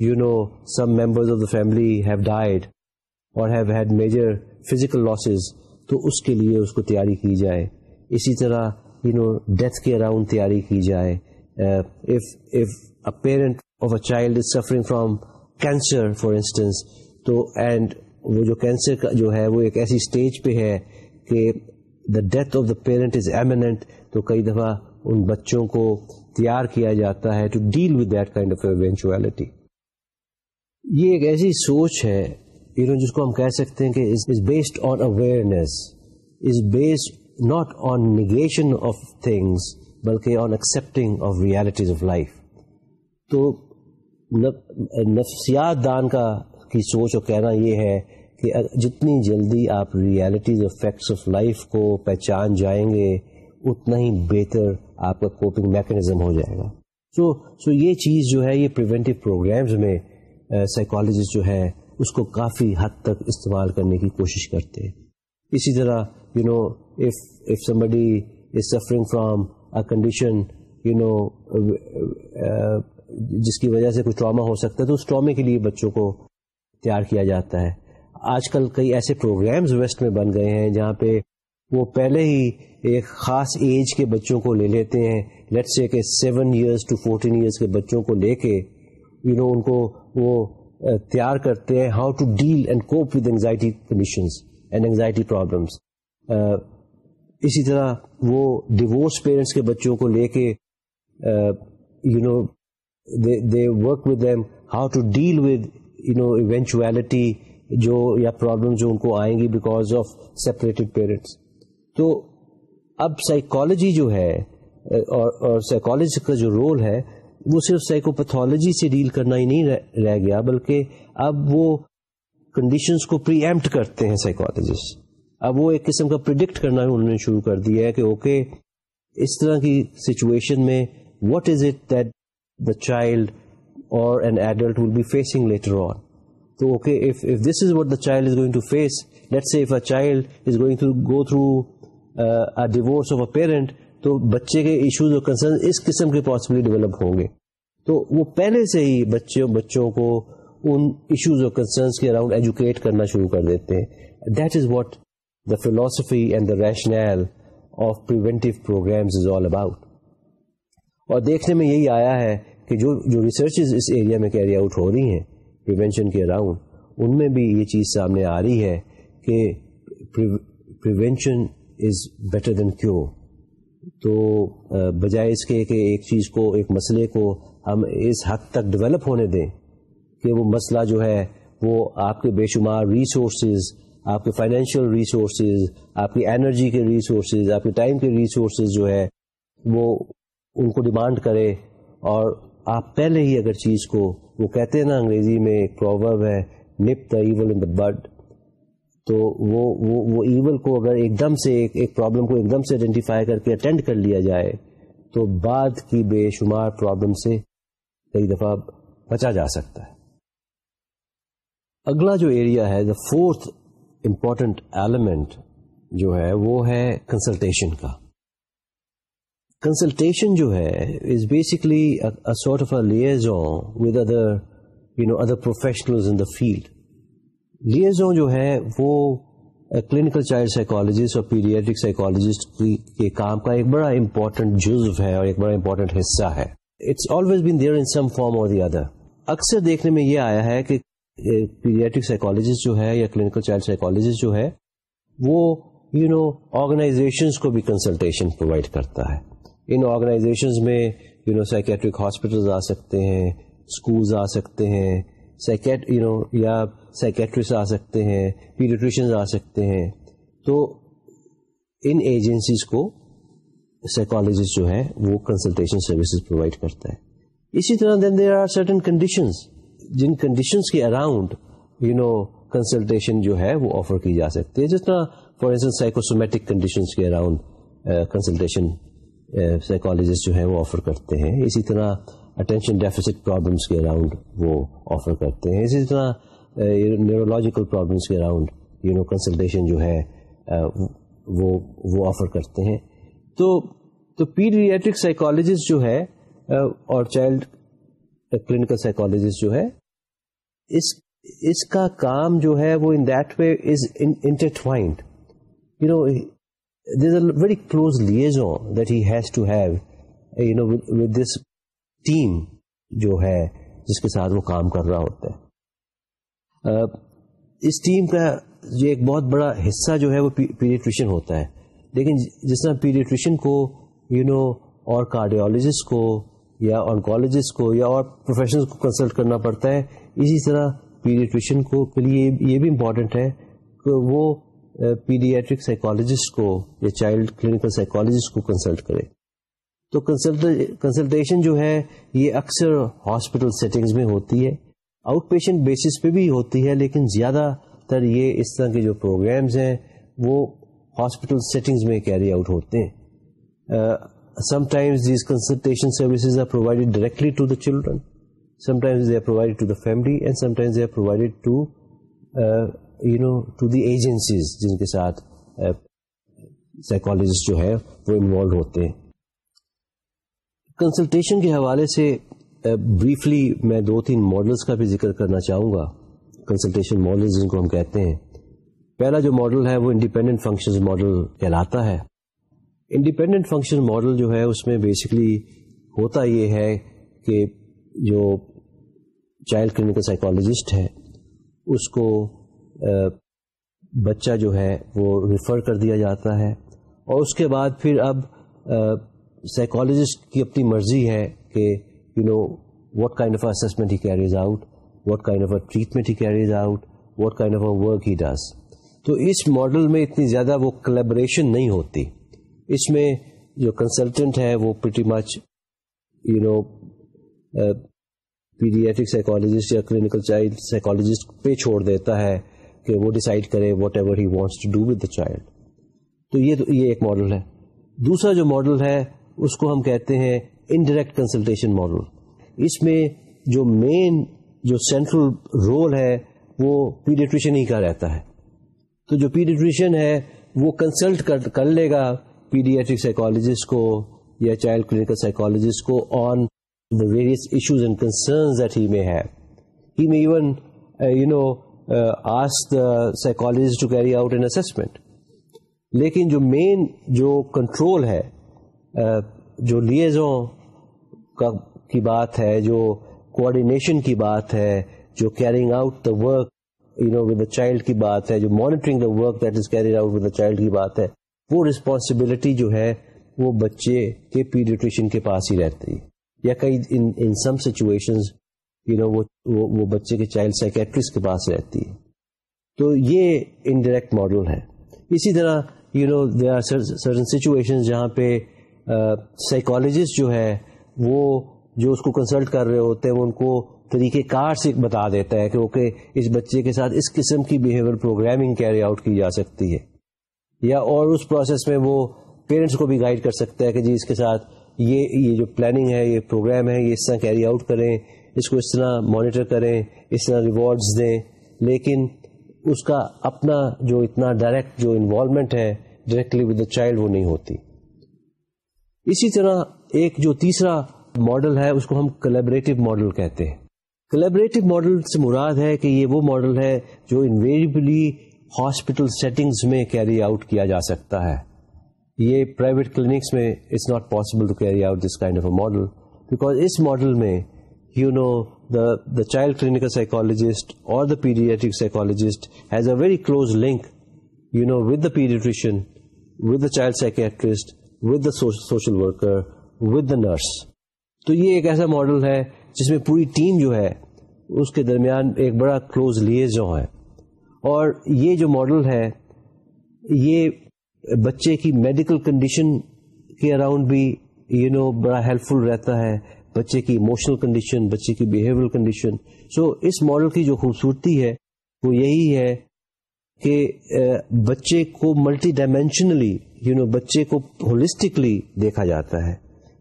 you know some members of the family have died اور have had major physical losses تو اس کے لیے اس کو تیاری کی جائے۔ اسی طرح یو نو ڈیتھ کے اراؤنڈ تیاری کی جائے۔ Parent of a child is suffering from cancer for instance تو اینڈ وہ جو کینسر کا جو ہے وہ ایک ایسی اسٹیج پہ ہے کہ the death of the parent is imminent تو کئی دفعہ ان بچوں کو تیار کیا جاتا ہے to deal with that kind of eventuality یہ ایک ایسی سوچ ہے جس کو ہم کہہ سکتے ہیں کہ is based on awareness is based not on negation of things, بلکہ on accepting of realities of life تو نفسیات دان کا کی سوچ اور کہنا یہ ہے کہ جتنی جلدی آپ ریالٹیز اور فیکٹس آف لائف کو پہچان جائیں گے، اتنا ہی بہتر آپ کا کوپنگ میکنزم ہو جائے گا۔ سو سو یہ چیز جو ہے، یہ پریونٹیو پروگرامز میں سائیکالوجسٹ جو ہے اس کو کافی حد تک استعمال کرنے کی کوشش کرتے ہیں۔ اسی طرح you know if if somebody is suffering from condition you know جس کی وجہ سے کچھ ٹراما ہو سکتا ہے، تو اس ٹرامے کے لیے بچوں کو تیار کیا جاتا ہے۔ آج کل کئی ایسے پروگرامز ویسٹ میں بن گئے ہیں جہاں پہ وہ پہلے ہی ایک خاص ایج کے بچوں کو لے لیتے ہیں۔ لیٹ سے کہ seven years to fourteen years کے بچوں کو لے کے یو نو ان کو وہ تیار کرتے ہیں how to deal and cope with anxiety conditions and anxiety problems اسی طرح وہ ڈیورس پیرنٹس کے بچوں کو لے کے you know they work with them how to deal with you know eventuality جو یا پرابلم جو ان کو آئیں گی بیکاز آف سیپریٹڈ پیرنٹس تو اب سائیکالوجی جو ہے، اور سائیکالوجی کا جو رول ہے، وہ صرف سائیکوپیتھولوجی سے ڈیل کرنا ہی نہیں رہ گیا، بلکہ اب وہ کنڈیشنز کو پری ایمپٹ کرتے ہیں سائیکالوجسٹ اب وہ ایک قسم کا پرڈکٹ کرنا انہوں نے شروع کر دیا ہے کہ اوکے اس طرح کی سچویشن میں what is it that the child or an adult will be facing later on تو okay if this is what the child is going to face let say if a child is going to go through divorce of a parent تو بچے کے issues اور concern اس قسم کے possibly develop ہوں گے۔ تو وہ پہلے سے ہی بچوں بچوں کو ان ایشوز اور کنسرنس کے اراؤنڈ ایجوکیٹ کرنا شروع کر دیتے ہیں۔ That is what the philosophy and the rational of preventive programs is all about اور دیکھنے میں یہی آیا ہے کہ جو جو ریسرچز اس ایریا میں کیری آؤٹ ہو رہی ہیں پریونشن کے اراؤنڈ ان میں بھی یہ چیز سامنے آ رہی ہے کہ پریونشن از بیٹر دین کیو تو بجائے اس کے کہ ایک چیز کو ایک مسئلے کو ہم اس حد تک ڈیولپ ہونے دیں کہ وہ مسئلہ جو ہے وہ آپ کے بے شمار ریسورسز آپ کے فائنینشیل ریسورسز آپ کی انرجی کے ریسورسز آپ کے ٹائم کے ریسورسز جو ہے وہ ان کو ڈیمانڈ کرے اور آپ پہلے ہی اگر چیز کو وہ کہتے ہیں نا انگریزی میں ایک پروورب ہے نپ دا ایول ان دا بڈ تو وہ وہ وہ ایول کو اگر ایک دم سے، ایک ایک پرابلم کو ایک دم سے آئیڈینٹیفائی کر کے اٹینڈ کر لیا جائے، تو بعد کی بے شمار پرابلم سے کئی دفعہ بچا جا سکتا ہے۔ اگلا جو ایریا ہے دا فورتھ امپورٹنٹ ایلیمنٹ جو ہے، وہ ہے کنسلٹیشن کا۔ کنسلٹیشن جو ہے is basically sort of liaison with other you know other professional in the field liaison جو ہے وہ کلینکل چائلڈ سائیکالوجسٹ اور پیڈیٹرک سائیکالوجسٹ کے کام کا ایک بڑا امپورٹنٹ جزو ہے اور ایک بڑا امپورٹنٹ حصہ ہے۔ It's always been there in some form or the other اکثر دیکھنے میں یہ آیا ہے کہ پیڈیاٹرک سائیکالوجسٹ جو ہے یا کلینکل چائلڈ سائیکالوجسٹ جو ہے وہ یو نو آرگنائزیشنس کو بھی کنسلٹیشن پرووائڈ کرتا ہے۔ ان آرگنائزیشنز میں یو نو سائکیٹرک ہاسپٹلز آ سکتے ہیں اسکولز آ سکتے ہیں سائکیٹ یو نو یا سائکیٹرسٹ آ سکتے ہیں پیڈیٹریشنز آ سکتے ہیں. تو ان ایجنسیز کو سائیکالوجسٹ جو ہے وہ کنسلٹیشن سروسز پرووائڈ کرتا ہے. اسی طرح then there are certain conditions جن کنڈیشنس کے اراؤنڈ یو نو کنسلٹیشن جو ہے، وہ آفر کی جا سکتی ہے. جس طرح فار انسٹنس سائیکوسومیٹک کنڈیشنس کے اراؤنڈ کنسلٹیشن uh, سائیکالوجسٹ جو ہے وہ آفر کرتے ہیں۔ اسی طرح اٹینشن ڈیفیسٹ پرابلمس کے اراؤنڈ وہ آفر کرتے ہیں۔ اسی طرح نیورولوجیکل پرابلمس کے اراؤنڈ یو نو کنسلٹیشن جو ہے وہ وہ آفر کرتے ہیں۔ تو تو پیڈیٹرک سائیکالوجسٹ جو ہے اور چائلڈ کلینکل سائیکالوجسٹ جو ہے، اس اس کا کام جو ہے وہ in that way is intertwined you know there a very close liaison that he has to have you know with this team جو ہے، جس کے ساتھ وہ کام کر رہا ہوتا ہے۔ اس ٹیم کا یہ ایک بہت بڑا حصہ جو ہے وہ پیڈیٹریشن ہوتا ہے۔ لیکن جس طرح پیڈیٹریشن کو یو نو اور کارڈیولوجسٹ کو یا آنکالوجسٹ کو یا اور پروفیشنل کو کنسلٹ کرنا پڑتا ہے، اسی طرح پیڈیٹریشن کو کے لیے یہ بھی امپورٹنٹ ہے کہ وہ پیڈیٹرک سائیکالوجسٹ کو یا چائلڈ کلینکل سائیکالوجسٹ کو کنسلٹ کرے۔ تو کنسلٹیشن جو ہے، یہ اکثر ہاسپٹل سیٹنگز میں ہوتی ہے۔ آؤٹ پیشنٹ بیسس پہ بھی ہوتی ہے، لیکن زیادہ تر یہ اس طرح کے جو پروگرامز ہیں، وہ ہاسپٹل سیٹنگز میں کیری آؤٹ ہوتے ہیں۔ Sometimes these consultation services are provided directly to the children sometimes they are provided to the family and sometimes they are provided to you know to the agencies جن کے ساتھ uh, psychologist جو ہے وہ involve ہوتے ہیں۔ Consultation کے حوالے سے uh, بریفلی میں دو تین ماڈلس کا بھی ذکر کرنا چاہوں گا۔ کنسلٹیشن ماڈل جن کو ہم کہتے ہیں۔ پہلا جو ماڈل ہے وہ انڈیپینڈنٹ فنکشن ماڈل کہلاتا ہے۔ انڈیپینڈنٹ فنکشن ماڈل جو ہے اس میں بیسکلی ہوتا یہ ہے کہ جو چائلڈ کلینکل سائیکالوجسٹ ہے، اس کو بچہ جو ہے وہ ریفر کر دیا جاتا ہے اور اس کے بعد پھر اب سائیکالوجسٹ کی اپنی مرضی ہے کہ you know what kind of assessment he carries out what kind of a treatment he carries out what kind of a work he does تو اس ماڈل میں اتنی زیادہ وہ کلیبریشن نہیں ہوتی۔ اس میں جو کنسلٹنٹ ہے وہ pretty much you know paediatric psychologist یا کلینکل چائلڈ سائیکالوجسٹ پہ چھوڑ دیتا ہے۔ کہ وہ ڈیسائڈ کرے whatever he wants to do with the child تو یہ یہ ایک ماڈل ہے. دوسرا جو ماڈل ہے، اس کو ہم کہتے ہیں انڈائریکٹ کنسلٹیشن ماڈل اس میں جو مین جو سینٹرل رول ہے، وہ پیڈیٹریشن ہی کا رہتا ہے. تو جو پیڈیٹریشن ہے، وہ کنسلٹ کر لے گا پیڈیٹرک سائیکالوجسٹ کو یا چائلڈ کلینکل سائیکالوجسٹ کو on the various issues and concerns that he may have he may even you know ask the psychologist to carry out an assessment لیکن جو مین جو کنٹرول ہے جو لیزوں کی بات ہے جو کوآڈینیشن کی بات ہے جو caring out the work you know with the child کی بات ہے جو monitoring the work that is carry out with the child کی بات ہے وہ ریسپانسبلٹی جو ہے وہ بچے کے پیڈیٹریشن کے پاس ہی رہتی ہے یا کئی ان سم سچویشن یو نو وہ بچے کے چائلڈ سائکیٹرسٹ کے پاس رہتی ہے۔ تو یہ انڈائریکٹ ماڈل ہے۔ اسی طرح you know they are certain situation جہاں پہ سائیکالوجسٹ جو ہے، وہ جو اس کو کنسلٹ کر رہے ہوتے ہیں، وہ ان کو طریقہ کار سے بتا دیتا ہے کہ اوکے، اس بچے کے ساتھ اس قسم کی بیہیویئر پروگرامنگ کیری آؤٹ کی جا سکتی ہے۔ یا اور اس پروسیس میں وہ پیرنٹس کو بھی گائڈ کر سکتا ہے کہ جی اس کے ساتھ یہ یہ جو پلاننگ ہے، یہ پروگرام ہے، یہ اس طرح کیری آؤٹ کریں۔ اس کو اس طرح مانیٹر کریں، اس طرح ریوارڈز دیں۔ لیکن اس کا اپنا جو اتنا ڈائریکٹ جو انوالومنٹ ہے ڈائریکٹلی ود دا چائلڈ وہ نہیں ہوتی۔ اسی طرح ایک جو تیسرا ماڈل ہے، اس کو ہم کلیبریٹو ماڈل کہتے ہیں۔ کلیبریٹو ماڈل سے مراد ہے کہ یہ وہ ماڈل ہے جو انویریبلی ہاسپٹل سیٹنگز میں کیری آؤٹ کیا جا سکتا ہے۔ یہ پرائیویٹ کلینکس میں it's not possible to carry out this kind of a model because us model میں you know the child clinical psychologist اور the paediatric psychologist has a very close link you know with the paediatrician with the child psychiatrist with the social worker with the nurse تو یہ ایک ایسا model ہے جس میں پوری team جو ہے، اس کے درمیان ایک بڑا کلوز لیز جو ہے۔ اور یہ جو ماڈل ہے، یہ بچے کی میڈیکل کنڈیشن کے اراؤنڈ بھی یو نو بڑا ہیلپ فل رہتا ہے۔ بچے کی ایموشنل کنڈیشن بچے کی بہیویئر کنڈیشن سو اس ماڈل کی جو خوبصورتی ہے، وہ یہی ہے کہ بچے کو ملٹی ڈائمینشنلی یو نو بچے کو ہولسٹکلی دیکھا جاتا ہے۔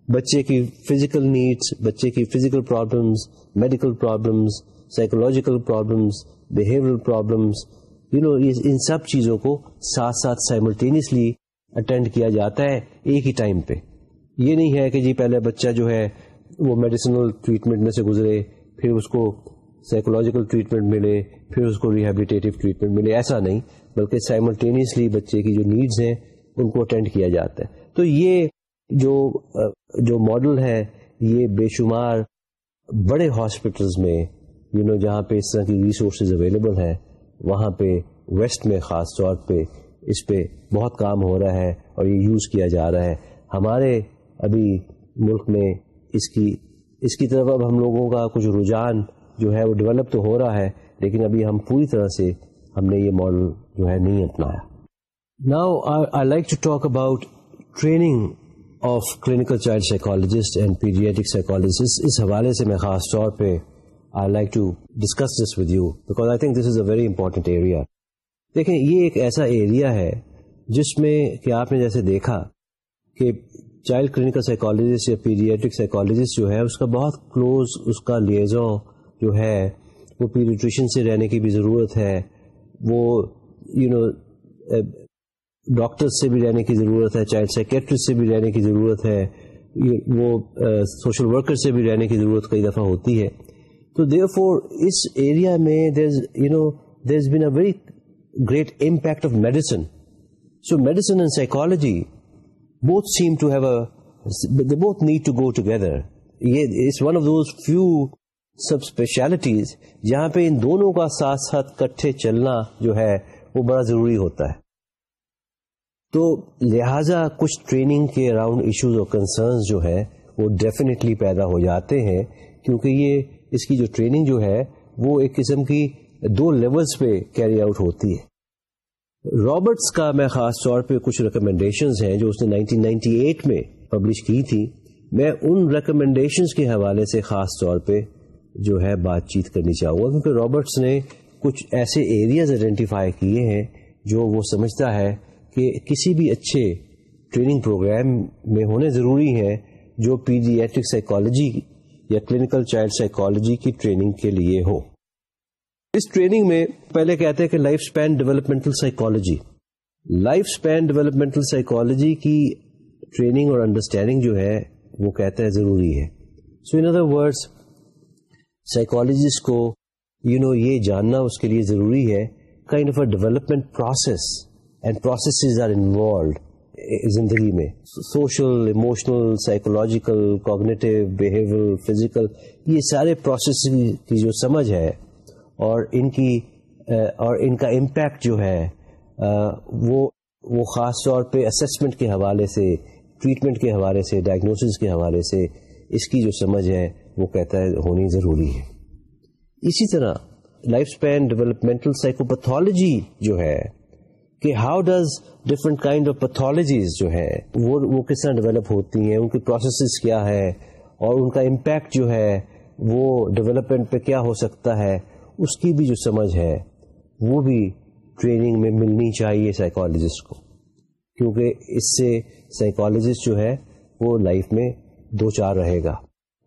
بچے کی فزیکل نیڈس بچے کی physical problems medical problems psychological problems behaviour problems you know ان سب چیزوں کو ساتھ ساتھ سائملٹینیسلی اٹینڈ کیا جاتا ہے ایک ہی ٹائم پہ۔ یہ نہیں ہے کہ جی پہلے بچہ جو ہے وہ میڈیسنل ٹریٹمنٹ میں سے گزرے، پھر اس کو سائیکولوجیکل ٹریٹمنٹ ملے، پھر اس کو ریہیبلیٹیو ٹریٹمنٹ ملے، ایسا نہیں، بلکہ سائملٹینیسلی بچے کی جو نیڈز ہیں، ان کو اٹینڈ کیا جاتا ہے۔ تو یہ جو جو ماڈل ہے، یہ بے شمار بڑے ہاسپٹلس میں یو نو جہاں پہ اس طرح کی ریسورسز اویلیبل ہیں، وہاں پہ ویسٹ میں خاص طور پہ اس پہ بہت کام ہو رہا ہے اور یہ یوز کیا جا رہا ہے۔ ہمارے ابھی ملک میں اس کی اس کی طرف اب ہم لوگوں کا کچھ رجحان جو ہے وہ ڈیولپ تو ہو رہا ہے لیکن ابھی ہم پوری طرح سے ہم نے یہ ماڈل جو ہے نہیں اپنایا Now, I like to talk about training of clinical child psychologists and pediatric psychologists. Is حوالے سے میں خاص طور پہ I like to discuss this with you because I think this is a very important area. دیکھیں یہ ایک ایسا ایریا ہے جس میں کہ آپ نے جیسے دیکھا کہ چائلڈ کلینکل سائیکالوجسٹ یا پیڈیٹرک سائیکالوجسٹ جو ہے، اس کا بہت کلوز اس کا لیزوں جو ہے، وہ پیڈیٹریشن سے رہنے کی بھی ضرورت ہے۔ وہ یو نو ڈاکٹر سے بھی رہنے کی ضرورت ہے چائلڈ سائکیٹرسٹ سے بھی رہنے کی ضرورت ہے۔ وہ سوشل ورکر سے بھی رہنے کی ضرورت کئی دفعہ ہوتی ہے۔ تو دیئر فور اس ایریا میں there you know there is been a very great impact of medicine so medicine and psychology both same to have a both need to go together یہ is one of those few subspecialties جہاں پہ ان دونوں کا ساتھ ساتھ کٹھے چلنا جو ہے وہ بڑا ضروری ہوتا ہے تو لہذا کچھ ٹریننگ کے اراؤنڈ ایشوز اور کنسرنس جو ہے وہ ڈیفینیٹلی پیدا ہو جاتے ہیں کیونکہ یہ اس کی جو ٹریننگ جو ہے وہ ایک قسم کی دو لیولس پہ کیری آؤٹ ہوتی ہے رابرٹس کا میں خاص طور پہ کچھ ریکمنڈیشنز ہیں جو اس نے 1998 میں پبلش کی تھی۔ میں ان ریکمنڈیشنز کے حوالے سے خاص طور پہ جو ہے بات چیت کرنی چاہوں گا، کیونکہ رابرٹس نے کچھ ایسے ایریاز آئیڈینٹیفائی کیے ہیں جو وہ سمجھتا ہے کہ کسی بھی اچھے ٹریننگ پروگرام میں ہونے ضروری ہیں جو پیڈیٹرک سائیکالوجی یا کلینکل چائلڈ سائیکالوجی کی ٹریننگ کے لیے ہو۔ اس ٹریننگ میں پہلے کہتے ہیں کہ lifespan developmental psychology. Lifespan developmental psychology کی ٹریننگ اور انڈرسٹینڈنگ جو ہے، وہ کہتے ہیں ضروری ہے۔ So in other words psychologist کو یو نو یہ جاننا اس کے لیے ضروری ہے kind of a development process and processes are involved زندگی میں۔ Social emotional psychological cognitive behaviour physical یہ سارے پروسیس کی جو سمجھ ہے اور ان کی اور ان کا امپیکٹ جو ہے وہ وہ خاص طور پہ اسسمنٹ کے حوالے سے ٹریٹمنٹ کے حوالے سے ڈائگنوسس کے حوالے سے اس کی جو سمجھ ہے، وہ کہتا ہے ہونی ضروری ہے۔ اسی طرح لائف اسپین ڈیولپمنٹل سائیکوپیتھولوجی جو ہے، کہ how does different kind of pathologies جو ہے وہ وہ کس طرح ڈیولپ ہوتی ہیں، ان کی پروسیسز کیا ہے اور ان کا امپیکٹ جو ہے، وہ ڈیولپمنٹ پہ کیا ہو سکتا ہے۔ اس کی بھی جو سمجھ ہے، وہ بھی ٹریننگ میں ملنی چاہیے سائیکالوجسٹ کو۔ کیونکہ اس سے سائیکالوجسٹ جو ہے، وہ لائف میں دو چار رہے گا۔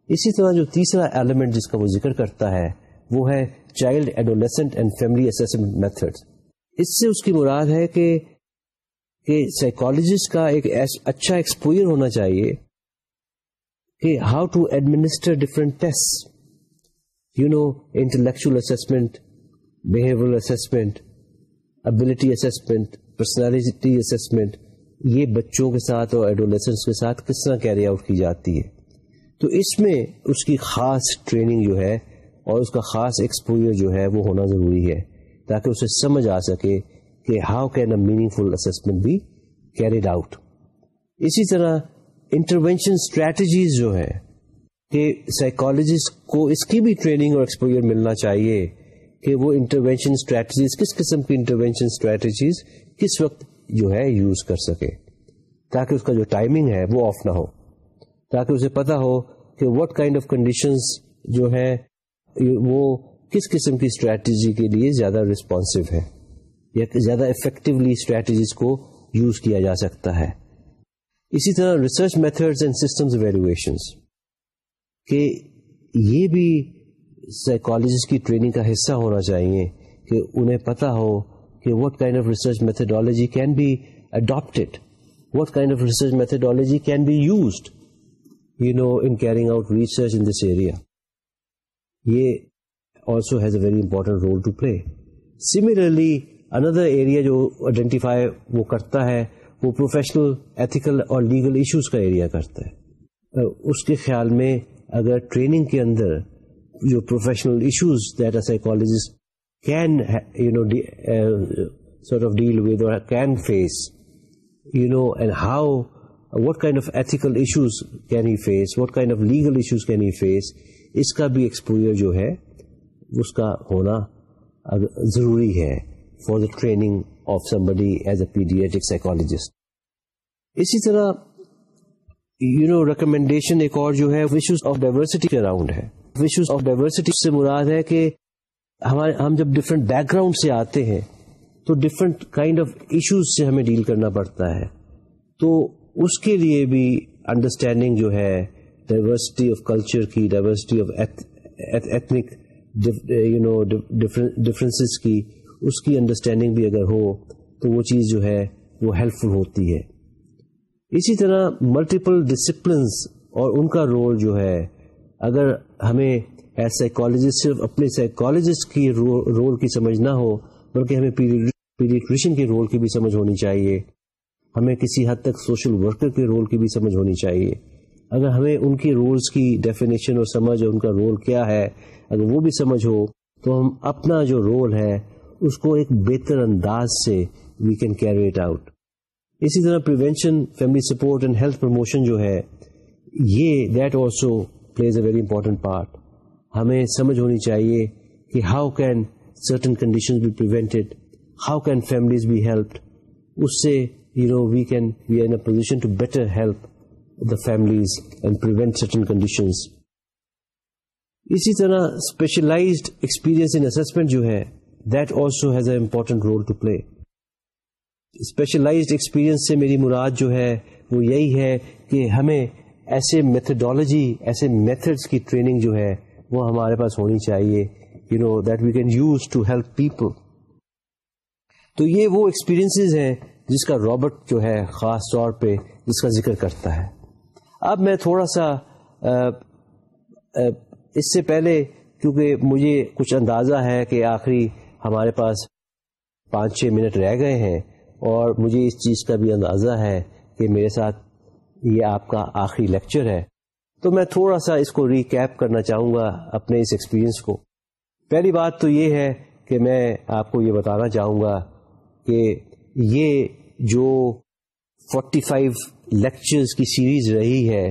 اسی طرح جو تیسرا ایلیمنٹ جس کا وہ ذکر کرتا ہے، وہ ہے child adolescent and family assessment method اس سے اس کی مراد ہے کہ سائیکولوجسٹ کا ایک اچھا ایکسپوئر ہونا چاہیے کہ how to administer different test you know intellectual assessment behaviour assessment ability assessment personality assessment یہ بچوں کے ساتھ اور ایڈولیسنس کے ساتھ کس طرح کیری آؤٹ کی جاتی ہے؟ تو اس میں اس کی خاص ٹریننگ جو ہے اور اس کا خاص ایکسپوئر جو ہے وہ ہونا ضروری ہے تاکہ اسے سمجھ آ سکے کہ how can a meaningful assessment be carried out اسی طرح انٹروینشن اسٹریٹجیز جو ہے کہ سائیکالوجسٹ کو اس کی بھی ٹریننگ اور ایکسپوئر ملنا چاہیے کہ وہ انٹروینشن اسٹریٹجیز کس قسم کی انٹروینشن اسٹریٹجیز کس وقت جو ہے یوز کر سکے۔ تاکہ اس کا جو ٹائمنگ ہے وہ آف نہ ہو۔ تاکہ اسے پتا ہو کہ وٹ کائنڈ آف کنڈیشنز جو ہے وہ کس قسم کی اسٹریٹجی کے لیے زیادہ ریسپانسو ہے یا زیادہ افیکٹولی اسٹریٹجیز کو یوز کیا جا سکتا ہے۔ اسی طرح research method and systems evaluation کہ یہ بھی سائیکالوجسٹ کی ٹریننگ کا حصہ ہونا چاہیے کہ انہیں پتا ہو کہ what kind of research methodology can be adapted what kind of research methodology can be used you know in carrying out research in this area یہ also has a very important role to play similarly another area جو identify وہ کرتا ہے وہ professional ethical اور legal issues کا area کرتا ہے اس کے خیال میں اگر ٹریننگ کے اندر جو professional issues that a psychologist can you know sort of deal with can face you know and how what kind of ethical issues can he face what kind of legal issues can he face اس کا بھی exposure جو ہے اس کا ہونا ضروری ہے for the training of somebody as a paediatric psychologist اسی طرح یو نو ریکمینڈیشن ایک اور جو ہے وشوز آف ڈائورسٹی کے اراؤنڈ ہے۔ وشوز آف ڈائورسٹی سے مراد ہے کہ ہمارے ہم جب ڈفرینٹ بیک گراؤنڈ سے آتے ہیں، تو ڈفرینٹ کائنڈ آف ایشوز سے ہمیں ڈیل کرنا پڑتا ہے۔ تو اس کے لیے بھی انڈرسٹینڈنگ جو ہے ڈائورسٹی آف کلچر کی diversity of ethnic you know differences کی، اس کی انڈرسٹینڈنگ بھی اگر ہو، تو وہ چیز جو ہے، وہ ہیلپ فل ہوتی ہے۔ اسی طرح ملٹیپل ڈسپلنس اور ان کا رول جو ہے، اگر ہمیں ایز سائیکالوجسٹ صرف اپنے سائیکالوجسٹ کی رول کی سمجھ نہ ہو، بلکہ ہمیں پیڈیٹریشن کے رول کی بھی سمجھ ہونی چاہیے۔ ہمیں کسی حد تک سوشل ورکر کے رول کی بھی سمجھ ہونی چاہیے۔ اگر ہمیں ان کی رولز کی ڈیفینیشن اور سمجھ اور ان کا رول کیا ہے، اگر وہ بھی سمجھ ہو، تو ہم اپنا جو رول ہے، اس کو ایک بہتر انداز سے we can carry it out اسی طرح prevention family support and health promotion جو ہے، یہ that also plays a very important part ہمیں سمجھ ہونی چاہیے کہ how can certain condition be prevented how can families be help اس سے you know we can we are position to better help the families and prevent certain conditions اسی طرح specialised experience in assessment جو ہے that also has a important role to play specialised experience سے میری مراد جو ہے وہ یہی ہے کہ ہمیں ایسے میتھڈالوجی ایسے میتھڈس کی ٹریننگ جو ہے وہ ہمارے پاس ہونی چاہیے you know that we can use to help people تو یہ وہ ایکسپیرئنس ہیں جس کا رابرٹ جو ہے خاص طور پہ جس کا ذکر کرتا ہے۔ اب میں تھوڑا سا اس سے پہلے کیونکہ مجھے کچھ اندازہ ہے کہ آخری ہمارے پاس پانچ چھ منٹ رہ گئے ہیں اور مجھے اس چیز کا بھی اندازہ ہے کہ میرے ساتھ یہ آپ کا آخری لیکچر ہے۔ تو میں تھوڑا سا اس کو ریکیپ کرنا چاہوں گا اپنے اس ایکسپیرئنس کو۔ پہلی بات تو یہ ہے کہ میں آپ کو یہ بتانا چاہوں گا کہ یہ جو فورٹی فائیو لیکچرز کی سیریز رہی ہے،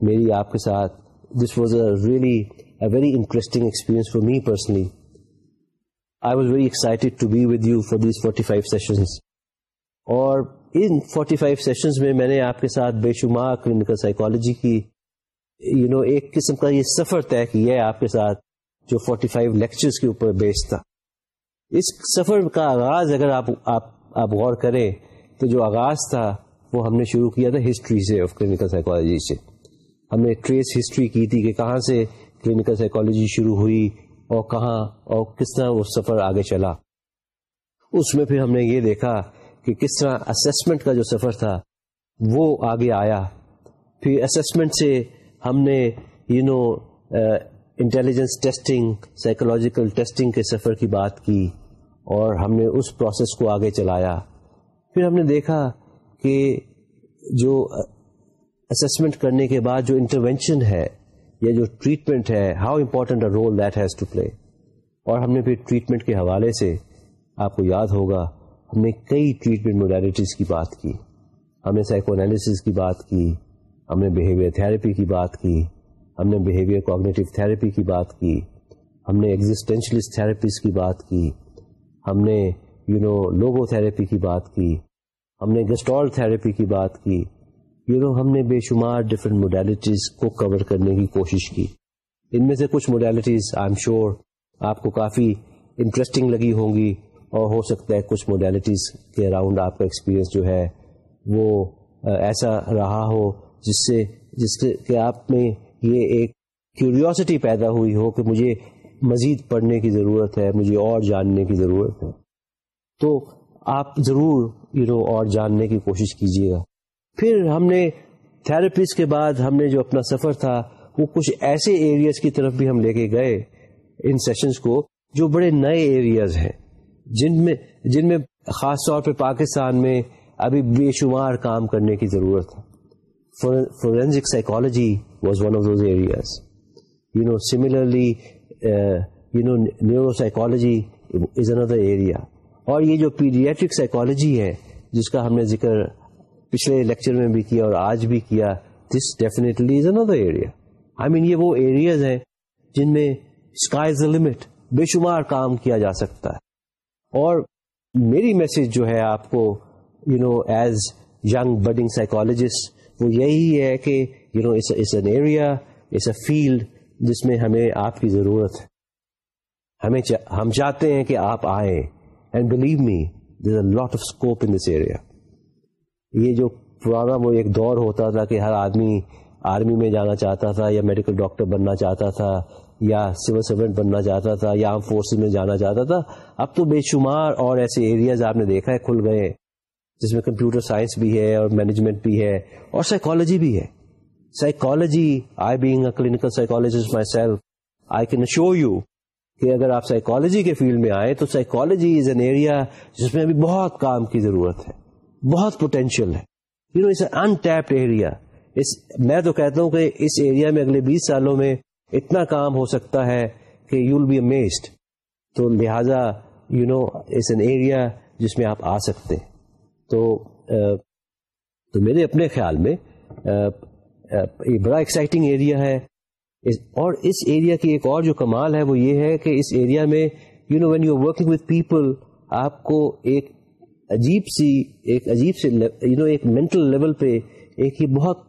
میری آپ کے ساتھ this was a really a very interesting experience for me personally I was very excited to be with you for these forty five sessions اور ان فورٹی فائیو سیشنز میں میں نے آپ کے ساتھ بے شمار کلینکل سائیکالوجی کی یو you نو know, ایک قسم کا یہ سفر طے کیا ہے آپ کے ساتھ جو فورٹی فائیو لیکچرز کے اوپر بیس تھا۔ اس سفر کا آغاز اگر آپ آپ آپ غور کریں تو جو آغاز تھا وہ ہم نے شروع کیا تھا ہسٹری سے آف کلینکل سائیکالوجی سے۔ ہم نے ٹریس ہسٹری کی تھی کہ کہاں سے کلینکل سائیکالوجی شروع ہوئی اور کہاں اور کس طرح وہ سفر آگے چلا۔ اس میں پھر ہم نے یہ دیکھا کہ کس طرح اسسمنٹ کا جو سفر تھا، وہ آگے آیا۔ پھر اسسمنٹ سے ہم نے you know intelligence testing psychological testing کے سفر کی بات کی اور ہم نے اس پروسیس کو آگے چلایا۔ پھر ہم نے دیکھا کہ جو اسسمنٹ کرنے کے بعد جو انٹروینشن ہے یا جو ٹریٹمنٹ ہے how important a role that has to play اور ہم نے پھر ٹریٹمنٹ کے حوالے سے، آپ کو یاد ہوگا ہم نے کئی ٹریٹمنٹ موڈیلٹیز کی بات کی۔ ہم نے سائیکو انالیسز کی بات کی، ہم نے بیہیویئر تھراپی کی بات کی، ہم نے بیہیویئر کوگنیٹو تھراپی کی بات کی، ہم نے ایگزٹینشلسٹ تھراپیز کی بات کی، ہم نے یو نو لوگو تھراپی کی بات کی، ہم نے گسٹول تھراپی کی بات کی۔ یو نو ہم نے بے شمار ڈفرینٹ موڈیلٹیز کو کور کرنے کی کوشش کی۔ ان میں سے کچھ موڈیلٹیز آئی ایم شیور آپ کو کافی انٹرسٹنگ لگی ہوں گی۔ اور ہو سکتا ہے کچھ موڈیلٹیز کے اراؤنڈ آپ کا ایکسپیرئنس جو ہے وہ ایسا رہا ہو جس سے، جس کے آپ میں یہ ایک کیوریوسٹی پیدا ہوئی ہو کہ مجھے مزید پڑھنے کی ضرورت ہے، مجھے اور جاننے کی ضرورت ہے۔ تو آپ ضرور یو نو اور جاننے کی کوشش کیجیے گا۔ پھر ہم نے تھراپیز کے بعد ہم نے جو اپنا سفر تھا، وہ کچھ ایسے ایریاز کی طرف بھی ہم لے کے گئے ان سیشنز کو جو بڑے نئے ایریاز ہیں۔ جن میں جن میں خاص طور پہ پاکستان میں ابھی بے شمار کام کرنے کی ضرورت ہے۔ Forensic psychology was one of those areas you know similarly you know neuropsychology is another area اور یہ جو پیڈیٹرک سائیکالوجی ہے، جس کا ہم نے ذکر پچھلے لیکچر میں بھی کیا اور آج بھی کیا دس definitely is another area I mean یہ وہ ایریاز ہیں جن میں اسکائی از لمٹ بے شمار کام کیا جا سکتا ہے۔ اور میری میسج جو ہے آپ کو you know as young budding psychologist وہ یہی ہے کہ you know it's an area it's a field جس میں ہمیں آپ کی ضرورت ہے۔ ہمیں ہم چاہتے ہیں کہ آپ آئیں۔ And believe me there a lot of scope in this area یہ جو پرانا وہ ایک دور ہوتا تھا کہ ہر آدمی آرمی میں جانا چاہتا تھا یا میڈیکل ڈاکٹر بننا چاہتا تھا۔ یا سول سروینٹ بننا چاہتا تھا یا آرم فورسز میں جانا چاہتا تھا، اب تو بے شمار اور ایسے ایریاز آپ نے دیکھا ہے، کھل گئے جس میں کمپیوٹر سائنس بھی ہے اور مینجمنٹ بھی ہے اور سائیکالوجی بھی ہے۔ Psychology I being a clinical psychologist myself I can show you کہ اگر آپ سائیکالوجی کے فیلڈ میں آئے تو سائیکالوجی از این ایریا جس میں ابھی بہت کام کی ضرورت ہے، بہت پوٹینشیل ہے۔ You know it's a untapped area میں تو کہتا ہوں کہ اس ایریا میں اگلے بیس سالوں میں اتنا کام ہو سکتا ہے کہ یو ول بی امیزڈ تو لہذا you know it's an area جس میں آپ آ سکتے ہیں. تو تو میرے اپنے خیال میں یہ بڑا ایکسائٹنگ ایریا ہے. اور اس ایریا کی ایک اور جو کمال ہے وہ یہ ہے کہ اس ایریا میں you know when you working with people آپ کو ایک عجیب سی، ایک عجیب سے یو نو ایک مینٹل لیول پہ ایک یہ بہت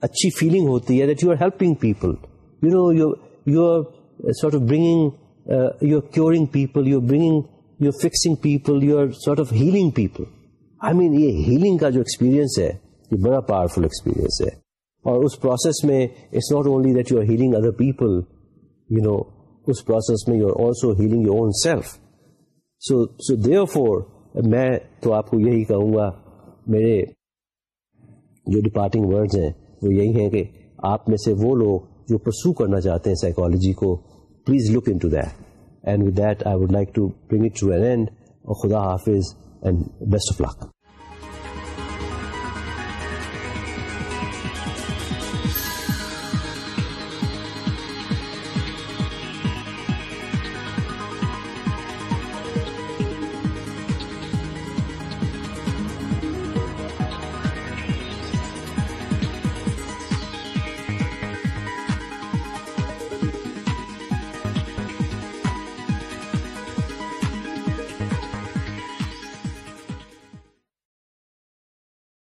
اچھی فیلنگ ہوتی ہے that you are helping people you know you you are sort of bringing you are curing people you bringing you are fixing people you are sort of healing people I mean یہ healing کا جو experience ہے، یہ بڑا powerful experience ہے. اور اس process میں it's not only that you are healing other people you know us process میں you are also healing your own self so so therefore میں تو آپ کو یہی کہوں گا، میرے جو ڈپارٹنگ ورڈز ہیں، وہ یہی ہیں کہ آپ میں سے وہ لوگ جو پرسو کرنا چاہتے ہیں سائیکالوجی کو please look into that and with that I would like to bring it to an end اور خدا حافظ اینڈ بیسٹ آف لک